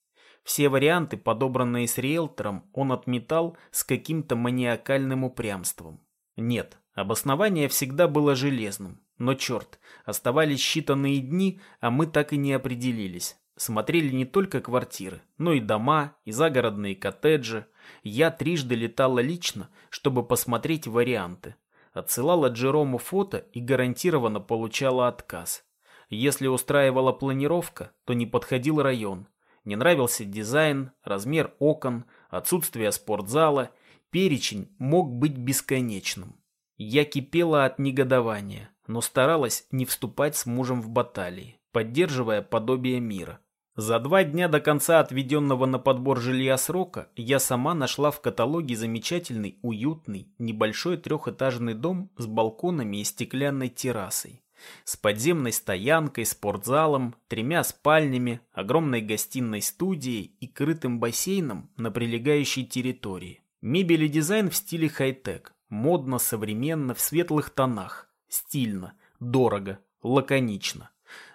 Все варианты, подобранные с риэлтором, он отметал с каким-то маниакальным упрямством. Нет, обоснование всегда было железным. Но черт, оставались считанные дни, а мы так и не определились. Смотрели не только квартиры, но и дома, и загородные коттеджи. Я трижды летала лично, чтобы посмотреть варианты отсылала Джерому фото и гарантированно получала отказ. Если устраивала планировка, то не подходил район. Не нравился дизайн, размер окон, отсутствие спортзала. Перечень мог быть бесконечным. Я кипела от негодования, но старалась не вступать с мужем в баталии, поддерживая подобие мира. За два дня до конца отведенного на подбор жилья срока я сама нашла в каталоге замечательный, уютный, небольшой трехэтажный дом с балконами и стеклянной террасой. С подземной стоянкой, спортзалом, тремя спальнями, огромной гостиной студией и крытым бассейном на прилегающей территории. Мебель и дизайн в стиле хай-тек. Модно, современно, в светлых тонах. Стильно, дорого, лаконично.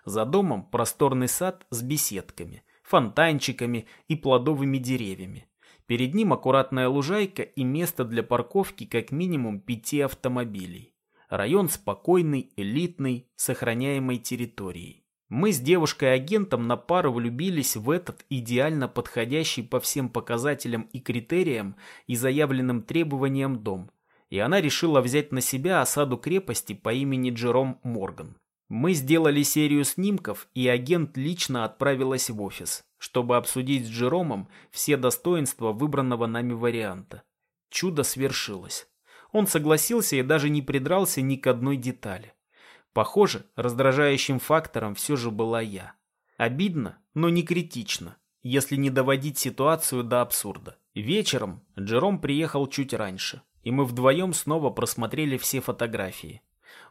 За домом просторный сад с беседками, фонтанчиками и плодовыми деревьями. Перед ним аккуратная лужайка и место для парковки как минимум пяти автомобилей. Район спокойный, элитный, сохраняемой территорией. Мы с девушкой-агентом на пару влюбились в этот идеально подходящий по всем показателям и критериям и заявленным требованиям дом, и она решила взять на себя осаду крепости по имени Джером Морган. Мы сделали серию снимков, и агент лично отправилась в офис, чтобы обсудить с Джеромом все достоинства выбранного нами варианта. Чудо свершилось. Он согласился и даже не придрался ни к одной детали. Похоже, раздражающим фактором все же была я. Обидно, но не критично, если не доводить ситуацию до абсурда. Вечером Джером приехал чуть раньше, и мы вдвоем снова просмотрели все фотографии.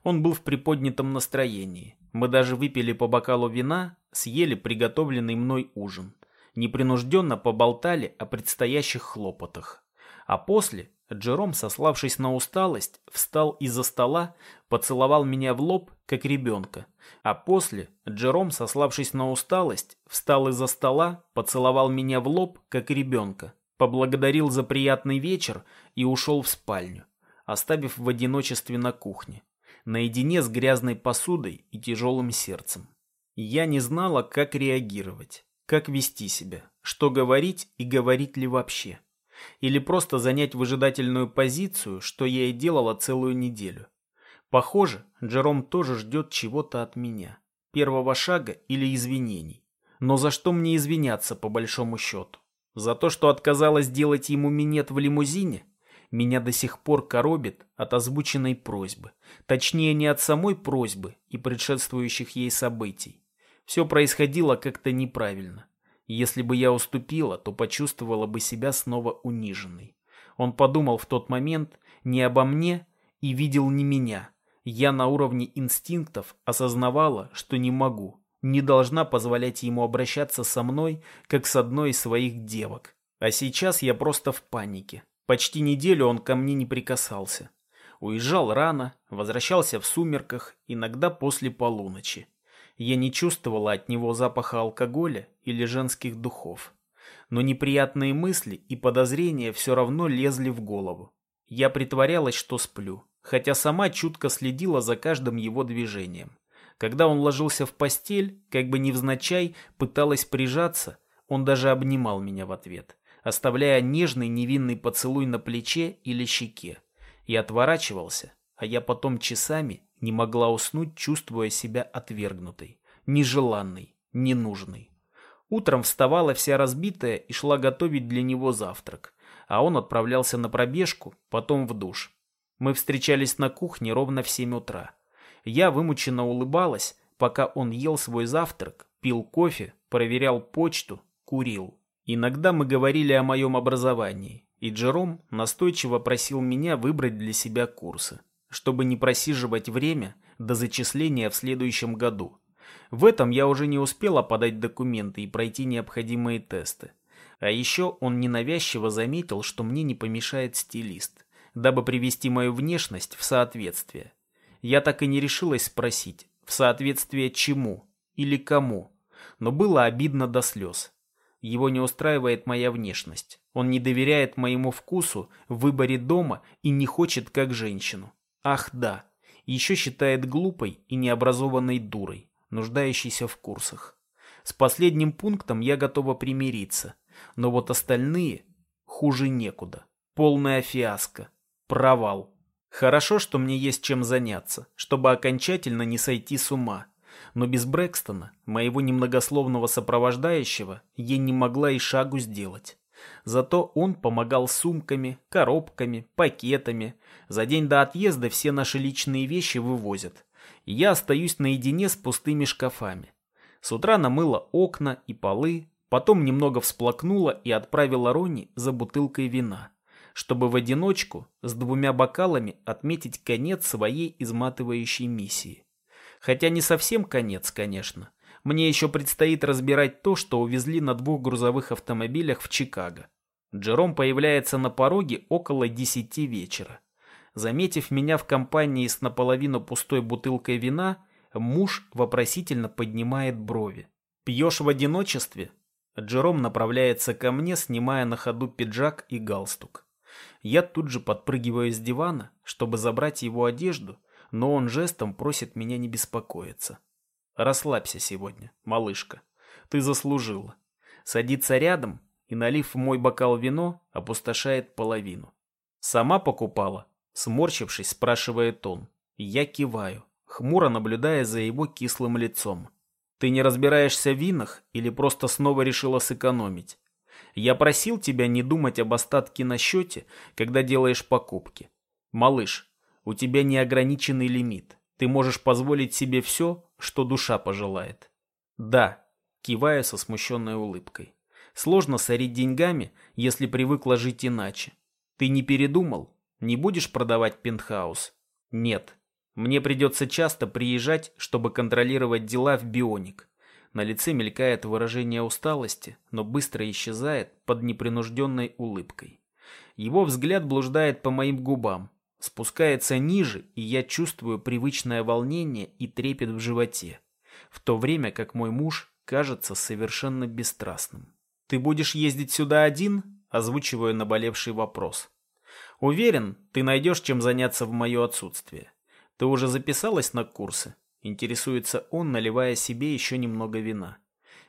Он был в приподнятом настроении. Мы даже выпили по бокалу вина, съели приготовленный мной ужин. Непринужденно поболтали о предстоящих хлопотах. А после Джером, сославшись на усталость, встал из-за стола, поцеловал меня в лоб, как ребенка. А после Джером, сославшись на усталость, встал из-за стола, поцеловал меня в лоб, как ребенка, поблагодарил за приятный вечер и ушел в спальню, оставив в одиночестве на кухне, наедине с грязной посудой и тяжелым сердцем. Я не знала, как реагировать, как вести себя, что говорить и говорить ли вообще. Или просто занять выжидательную позицию, что я и делала целую неделю. Похоже, Джером тоже ждет чего-то от меня. Первого шага или извинений. Но за что мне извиняться по большому счету? За то, что отказалась делать ему минет в лимузине? Меня до сих пор коробит от озвученной просьбы. Точнее, не от самой просьбы и предшествующих ей событий. Все происходило как-то неправильно. Если бы я уступила, то почувствовала бы себя снова униженной. Он подумал в тот момент не обо мне и видел не меня. Я на уровне инстинктов осознавала, что не могу, не должна позволять ему обращаться со мной, как с одной из своих девок. А сейчас я просто в панике. Почти неделю он ко мне не прикасался. Уезжал рано, возвращался в сумерках, иногда после полуночи. Я не чувствовала от него запаха алкоголя или женских духов. Но неприятные мысли и подозрения все равно лезли в голову. Я притворялась, что сплю, хотя сама чутко следила за каждым его движением. Когда он ложился в постель, как бы невзначай, пыталась прижаться, он даже обнимал меня в ответ, оставляя нежный невинный поцелуй на плече или щеке. И отворачивался, а я потом часами не могла уснуть, чувствуя себя отвергнутой, нежеланной, ненужной. Утром вставала вся разбитая и шла готовить для него завтрак, а он отправлялся на пробежку, потом в душ. Мы встречались на кухне ровно в семь утра. Я вымученно улыбалась, пока он ел свой завтрак, пил кофе, проверял почту, курил. Иногда мы говорили о моем образовании, и Джером настойчиво просил меня выбрать для себя курсы чтобы не просиживать время до зачисления в следующем году. В этом я уже не успела подать документы и пройти необходимые тесты. А еще он ненавязчиво заметил, что мне не помешает стилист, дабы привести мою внешность в соответствие. Я так и не решилась спросить, в соответствие чему или кому, но было обидно до слез. Его не устраивает моя внешность. Он не доверяет моему вкусу в выборе дома и не хочет как женщину. Ах да, еще считает глупой и необразованной дурой, нуждающейся в курсах. С последним пунктом я готова примириться, но вот остальные хуже некуда. Полная фиаско. Провал. Хорошо, что мне есть чем заняться, чтобы окончательно не сойти с ума. Но без Брэкстона, моего немногословного сопровождающего, я не могла и шагу сделать. Зато он помогал сумками, коробками, пакетами. За день до отъезда все наши личные вещи вывозят. И я остаюсь наедине с пустыми шкафами. С утра намыла окна и полы, потом немного всплакнула и отправила Рони за бутылкой вина, чтобы в одиночку с двумя бокалами отметить конец своей изматывающей миссии. Хотя не совсем конец, конечно. Мне еще предстоит разбирать то, что увезли на двух грузовых автомобилях в Чикаго. Джером появляется на пороге около десяти вечера. Заметив меня в компании с наполовину пустой бутылкой вина, Муж вопросительно поднимает брови. «Пьешь в одиночестве?» Джером направляется ко мне, снимая на ходу пиджак и галстук. Я тут же подпрыгиваю с дивана, чтобы забрать его одежду, но он жестом просит меня не беспокоиться. «Расслабься сегодня, малышка. Ты заслужила». Садится рядом и, налив в мой бокал вино, опустошает половину. «Сама покупала?» Сморщившись, спрашивает он. Я киваю хмуро наблюдая за его кислым лицом. «Ты не разбираешься в винах или просто снова решила сэкономить? Я просил тебя не думать об остатке на счете, когда делаешь покупки. Малыш, у тебя неограниченный лимит. Ты можешь позволить себе все, что душа пожелает». «Да», кивая со смущенной улыбкой. «Сложно сорить деньгами, если привыкла жить иначе. Ты не передумал? Не будешь продавать пентхаус?» «Нет», мне придется часто приезжать, чтобы контролировать дела в Бионик. На лице мелькает выражение усталости, но быстро исчезает под непринужденной улыбкой. Его взгляд блуждает по моим губам, спускается ниже, и я чувствую привычное волнение и трепет в животе, в то время как мой муж кажется совершенно бесстрастным. «Ты будешь ездить сюда один?» – озвучиваю наболевший вопрос. «Уверен, ты найдешь чем заняться в мое отсутствие. Ты уже записалась на курсы? Интересуется он, наливая себе еще немного вина.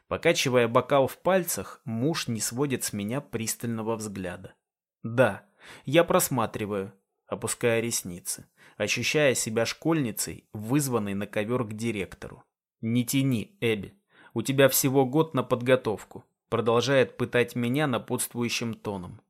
Покачивая бокал в пальцах, муж не сводит с меня пристального взгляда. Да, я просматриваю, опуская ресницы, ощущая себя школьницей, вызванной на ковер к директору. Не тяни, Эбби. У тебя всего год на подготовку. Продолжает пытать меня напутствующим тоном.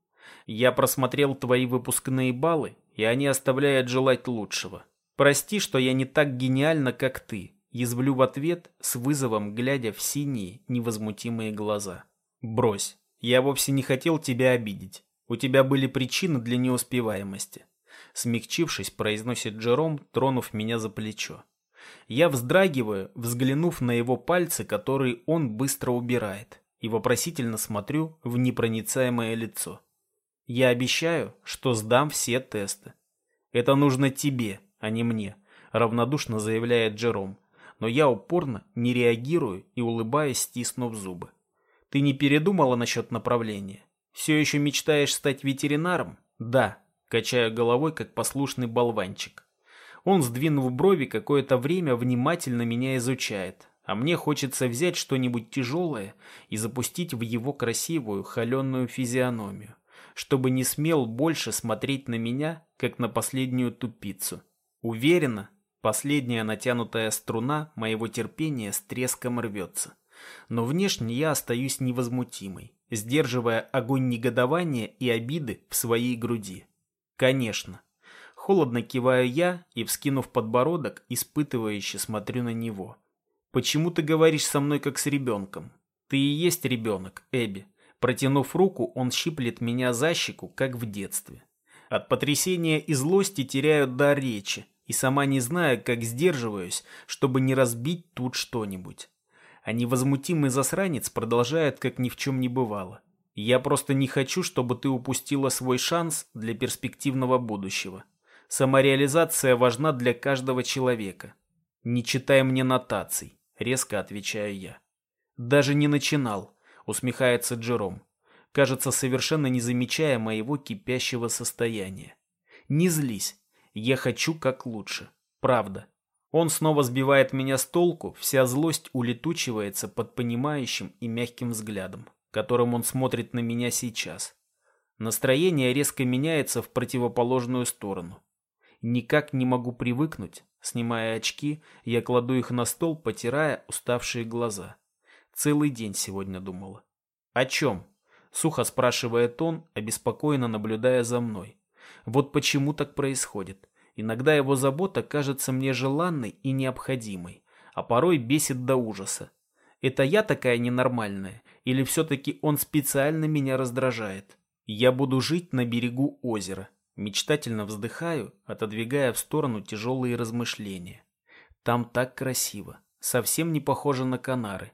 Я просмотрел твои выпускные баллы, и они оставляют желать лучшего. Прости, что я не так гениальна, как ты. Язвлю в ответ, с вызовом глядя в синие, невозмутимые глаза. Брось. Я вовсе не хотел тебя обидеть. У тебя были причины для неуспеваемости. Смягчившись, произносит Джером, тронув меня за плечо. Я вздрагиваю, взглянув на его пальцы, которые он быстро убирает, и вопросительно смотрю в непроницаемое лицо. Я обещаю, что сдам все тесты. Это нужно тебе, а не мне, равнодушно заявляет Джером. Но я упорно не реагирую и улыбаюсь, стиснув зубы. Ты не передумала насчет направления? Все еще мечтаешь стать ветеринаром? Да, качая головой, как послушный болванчик. Он, сдвинув брови, какое-то время внимательно меня изучает, а мне хочется взять что-нибудь тяжелое и запустить в его красивую, холеную физиономию, чтобы не смел больше смотреть на меня, как на последнюю тупицу. Уверена, последняя натянутая струна моего терпения с треском рвется. Но внешне я остаюсь невозмутимой, сдерживая огонь негодования и обиды в своей груди. Конечно. Холодно киваю я и, вскинув подбородок, испытывающе смотрю на него. «Почему ты говоришь со мной как с ребенком? Ты и есть ребенок, Эбби». Протянув руку, он щиплет меня за щеку, как в детстве. От потрясения и злости теряю дар речи, и сама не знаю, как сдерживаюсь, чтобы не разбить тут что-нибудь. А невозмутимый засранец продолжает, как ни в чем не бывало. Я просто не хочу, чтобы ты упустила свой шанс для перспективного будущего. Самореализация важна для каждого человека. Не читай мне нотаций, резко отвечаю я. Даже не начинал, усмехается Джером. Кажется, совершенно не замечая моего кипящего состояния. Не злись, я хочу как лучше. Правда. Он снова сбивает меня с толку, вся злость улетучивается под понимающим и мягким взглядом, которым он смотрит на меня сейчас. Настроение резко меняется в противоположную сторону. Никак не могу привыкнуть. Снимая очки, я кладу их на стол, потирая уставшие глаза. Целый день сегодня думала. «О чем?» — сухо спрашивает он, обеспокоенно наблюдая за мной. Вот почему так происходит. Иногда его забота кажется мне желанной и необходимой, а порой бесит до ужаса. Это я такая ненормальная? Или все-таки он специально меня раздражает? Я буду жить на берегу озера. Мечтательно вздыхаю, отодвигая в сторону тяжелые размышления. Там так красиво. Совсем не похоже на Канары.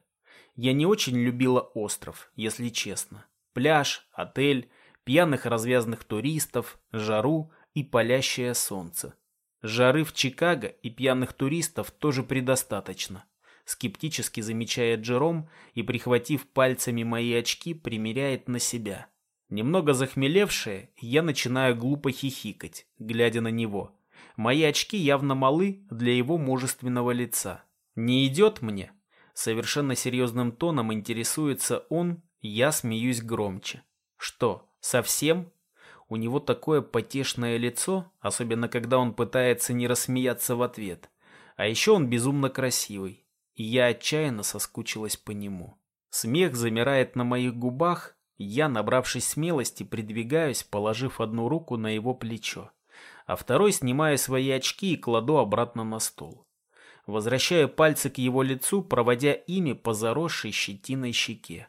Я не очень любила остров, если честно. Пляж, отель, пьяных развязных туристов, жару и палящее солнце. Жары в Чикаго и пьяных туристов тоже предостаточно. Скептически замечает Джером и, прихватив пальцами мои очки, примеряет на себя. Немного захмелевшая, я начинаю глупо хихикать, глядя на него. Мои очки явно малы для его мужественного лица. Не идет мне? Совершенно серьезным тоном интересуется он, я смеюсь громче. Что, совсем? У него такое потешное лицо, особенно когда он пытается не рассмеяться в ответ. А еще он безумно красивый и я отчаянно соскучилась по нему. Смех замирает на моих губах, я, набравшись смелости, придвигаюсь, положив одну руку на его плечо, а второй снимаю свои очки и кладу обратно на стол. Возвращаю пальцы к его лицу, проводя ими по заросшей щетиной щеке.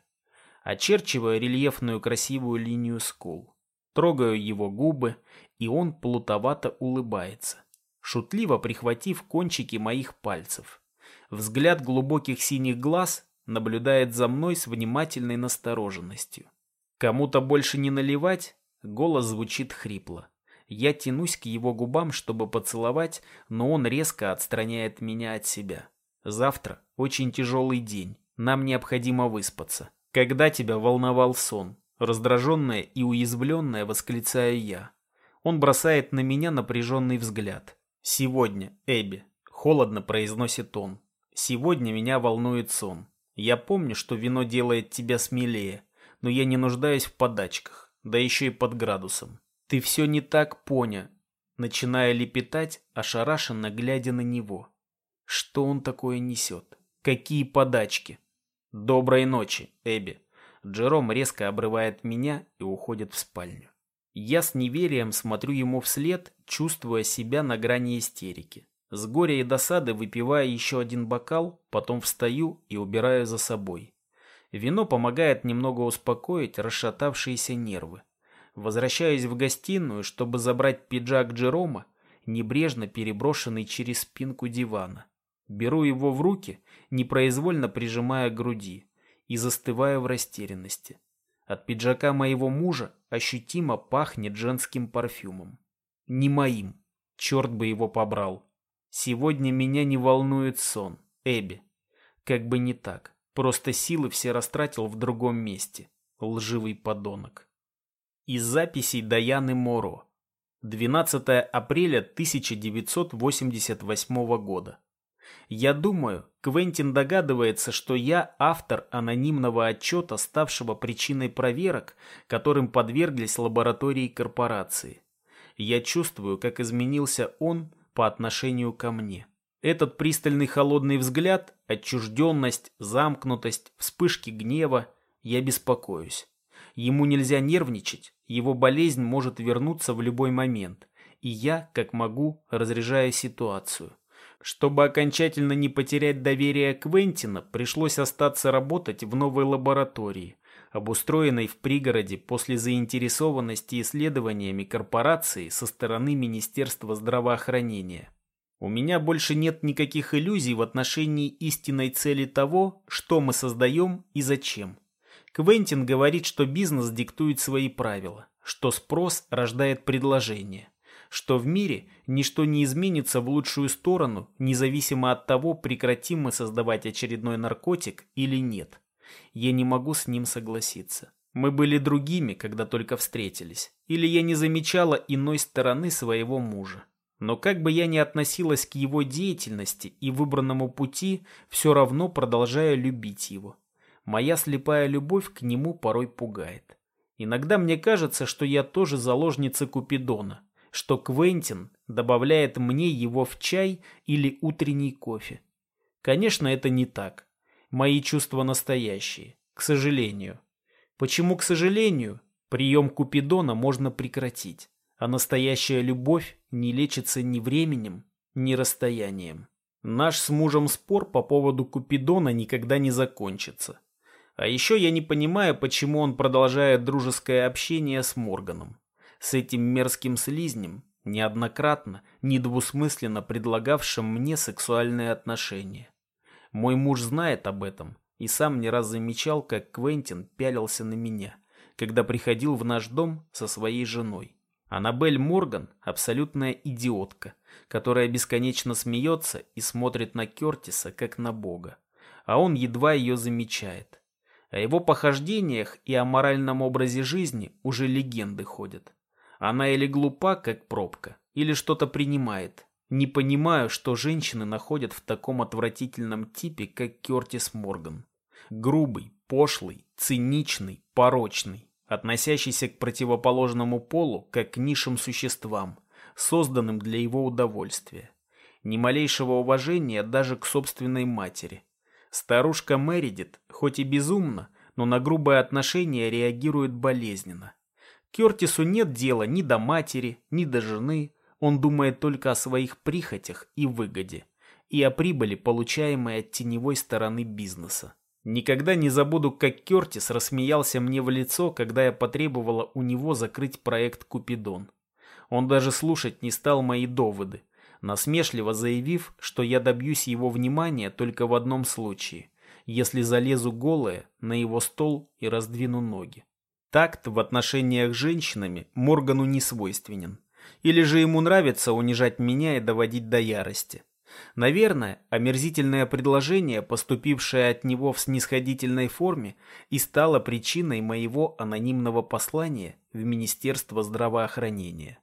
Очерчиваю рельефную красивую линию скул. Трогаю его губы, и он плутовато улыбается, шутливо прихватив кончики моих пальцев. Взгляд глубоких синих глаз наблюдает за мной с внимательной настороженностью. Кому-то больше не наливать, голос звучит хрипло. Я тянусь к его губам, чтобы поцеловать, но он резко отстраняет меня от себя. Завтра очень тяжелый день, нам необходимо выспаться. Когда тебя волновал сон? Раздраженная и уязвленная восклицаю я. Он бросает на меня напряженный взгляд. Сегодня, Эбби, холодно произносит он. Сегодня меня волнует сон. Я помню, что вино делает тебя смелее, но я не нуждаюсь в подачках, да еще и под градусом. Ты все не так понял, начиная лепетать, ошарашенно глядя на него. Что он такое несет? Какие подачки? Доброй ночи, Эбби. Джером резко обрывает меня и уходит в спальню. Я с неверием смотрю ему вслед, чувствуя себя на грани истерики. С горя и досады выпиваю еще один бокал, потом встаю и убираю за собой. Вино помогает немного успокоить расшатавшиеся нервы. Возвращаюсь в гостиную, чтобы забрать пиджак Джерома, небрежно переброшенный через спинку дивана. Беру его в руки, непроизвольно прижимая к груди, и застываю в растерянности. От пиджака моего мужа ощутимо пахнет женским парфюмом. Не моим. Черт бы его побрал. Сегодня меня не волнует сон, Эбби. Как бы не так. Просто силы все растратил в другом месте. Лживый подонок. Из записей Даяны Моро. 12 апреля 1988 года. Я думаю, Квентин догадывается, что я автор анонимного отчета, ставшего причиной проверок, которым подверглись лаборатории корпорации. Я чувствую, как изменился он, по отношению ко мне. Этот пристальный холодный взгляд, отчужденность, замкнутость, вспышки гнева, я беспокоюсь. Ему нельзя нервничать, его болезнь может вернуться в любой момент, и я, как могу, разряжаю ситуацию. Чтобы окончательно не потерять доверие Квентина, пришлось остаться работать в новой лаборатории, обустроенной в пригороде после заинтересованности исследованиями корпорации со стороны Министерства здравоохранения. У меня больше нет никаких иллюзий в отношении истинной цели того, что мы создаем и зачем. Квентин говорит, что бизнес диктует свои правила, что спрос рождает предложение, что в мире ничто не изменится в лучшую сторону, независимо от того, прекратим мы создавать очередной наркотик или нет. Я не могу с ним согласиться. Мы были другими, когда только встретились. Или я не замечала иной стороны своего мужа. Но как бы я ни относилась к его деятельности и выбранному пути, все равно продолжаю любить его. Моя слепая любовь к нему порой пугает. Иногда мне кажется, что я тоже заложница Купидона, что Квентин добавляет мне его в чай или утренний кофе. Конечно, это не так. Мои чувства настоящие, к сожалению. Почему к сожалению? Прием Купидона можно прекратить, а настоящая любовь не лечится ни временем, ни расстоянием. Наш с мужем спор по поводу Купидона никогда не закончится. А еще я не понимаю, почему он продолжает дружеское общение с Морганом. С этим мерзким слизнем, неоднократно, недвусмысленно предлагавшим мне сексуальные отношения. Мой муж знает об этом и сам не раз замечал, как Квентин пялился на меня, когда приходил в наш дом со своей женой. Аннабель Морган – абсолютная идиотка, которая бесконечно смеется и смотрит на Кертиса, как на бога. А он едва ее замечает. О его похождениях и о моральном образе жизни уже легенды ходят. Она или глупа, как пробка, или что-то принимает. Не понимаю, что женщины находят в таком отвратительном типе, как Кертис Морган. Грубый, пошлый, циничный, порочный относящийся к противоположному полу как к низшим существам, созданным для его удовольствия. Ни малейшего уважения даже к собственной матери. Старушка Мэридит, хоть и безумно, но на грубое отношение реагирует болезненно. Кертису нет дела ни до матери, ни до жены, он думает только о своих прихотях и выгоде, и о прибыли, получаемой от теневой стороны бизнеса. Никогда не забуду, как Кертис рассмеялся мне в лицо, когда я потребовала у него закрыть проект «Купидон». Он даже слушать не стал мои доводы, насмешливо заявив, что я добьюсь его внимания только в одном случае, если залезу голая на его стол и раздвину ноги. Такт в отношениях с женщинами Моргану не свойственен. Или же ему нравится унижать меня и доводить до ярости. Наверное, омерзительное предложение, поступившее от него в снисходительной форме, и стало причиной моего анонимного послания в Министерство здравоохранения.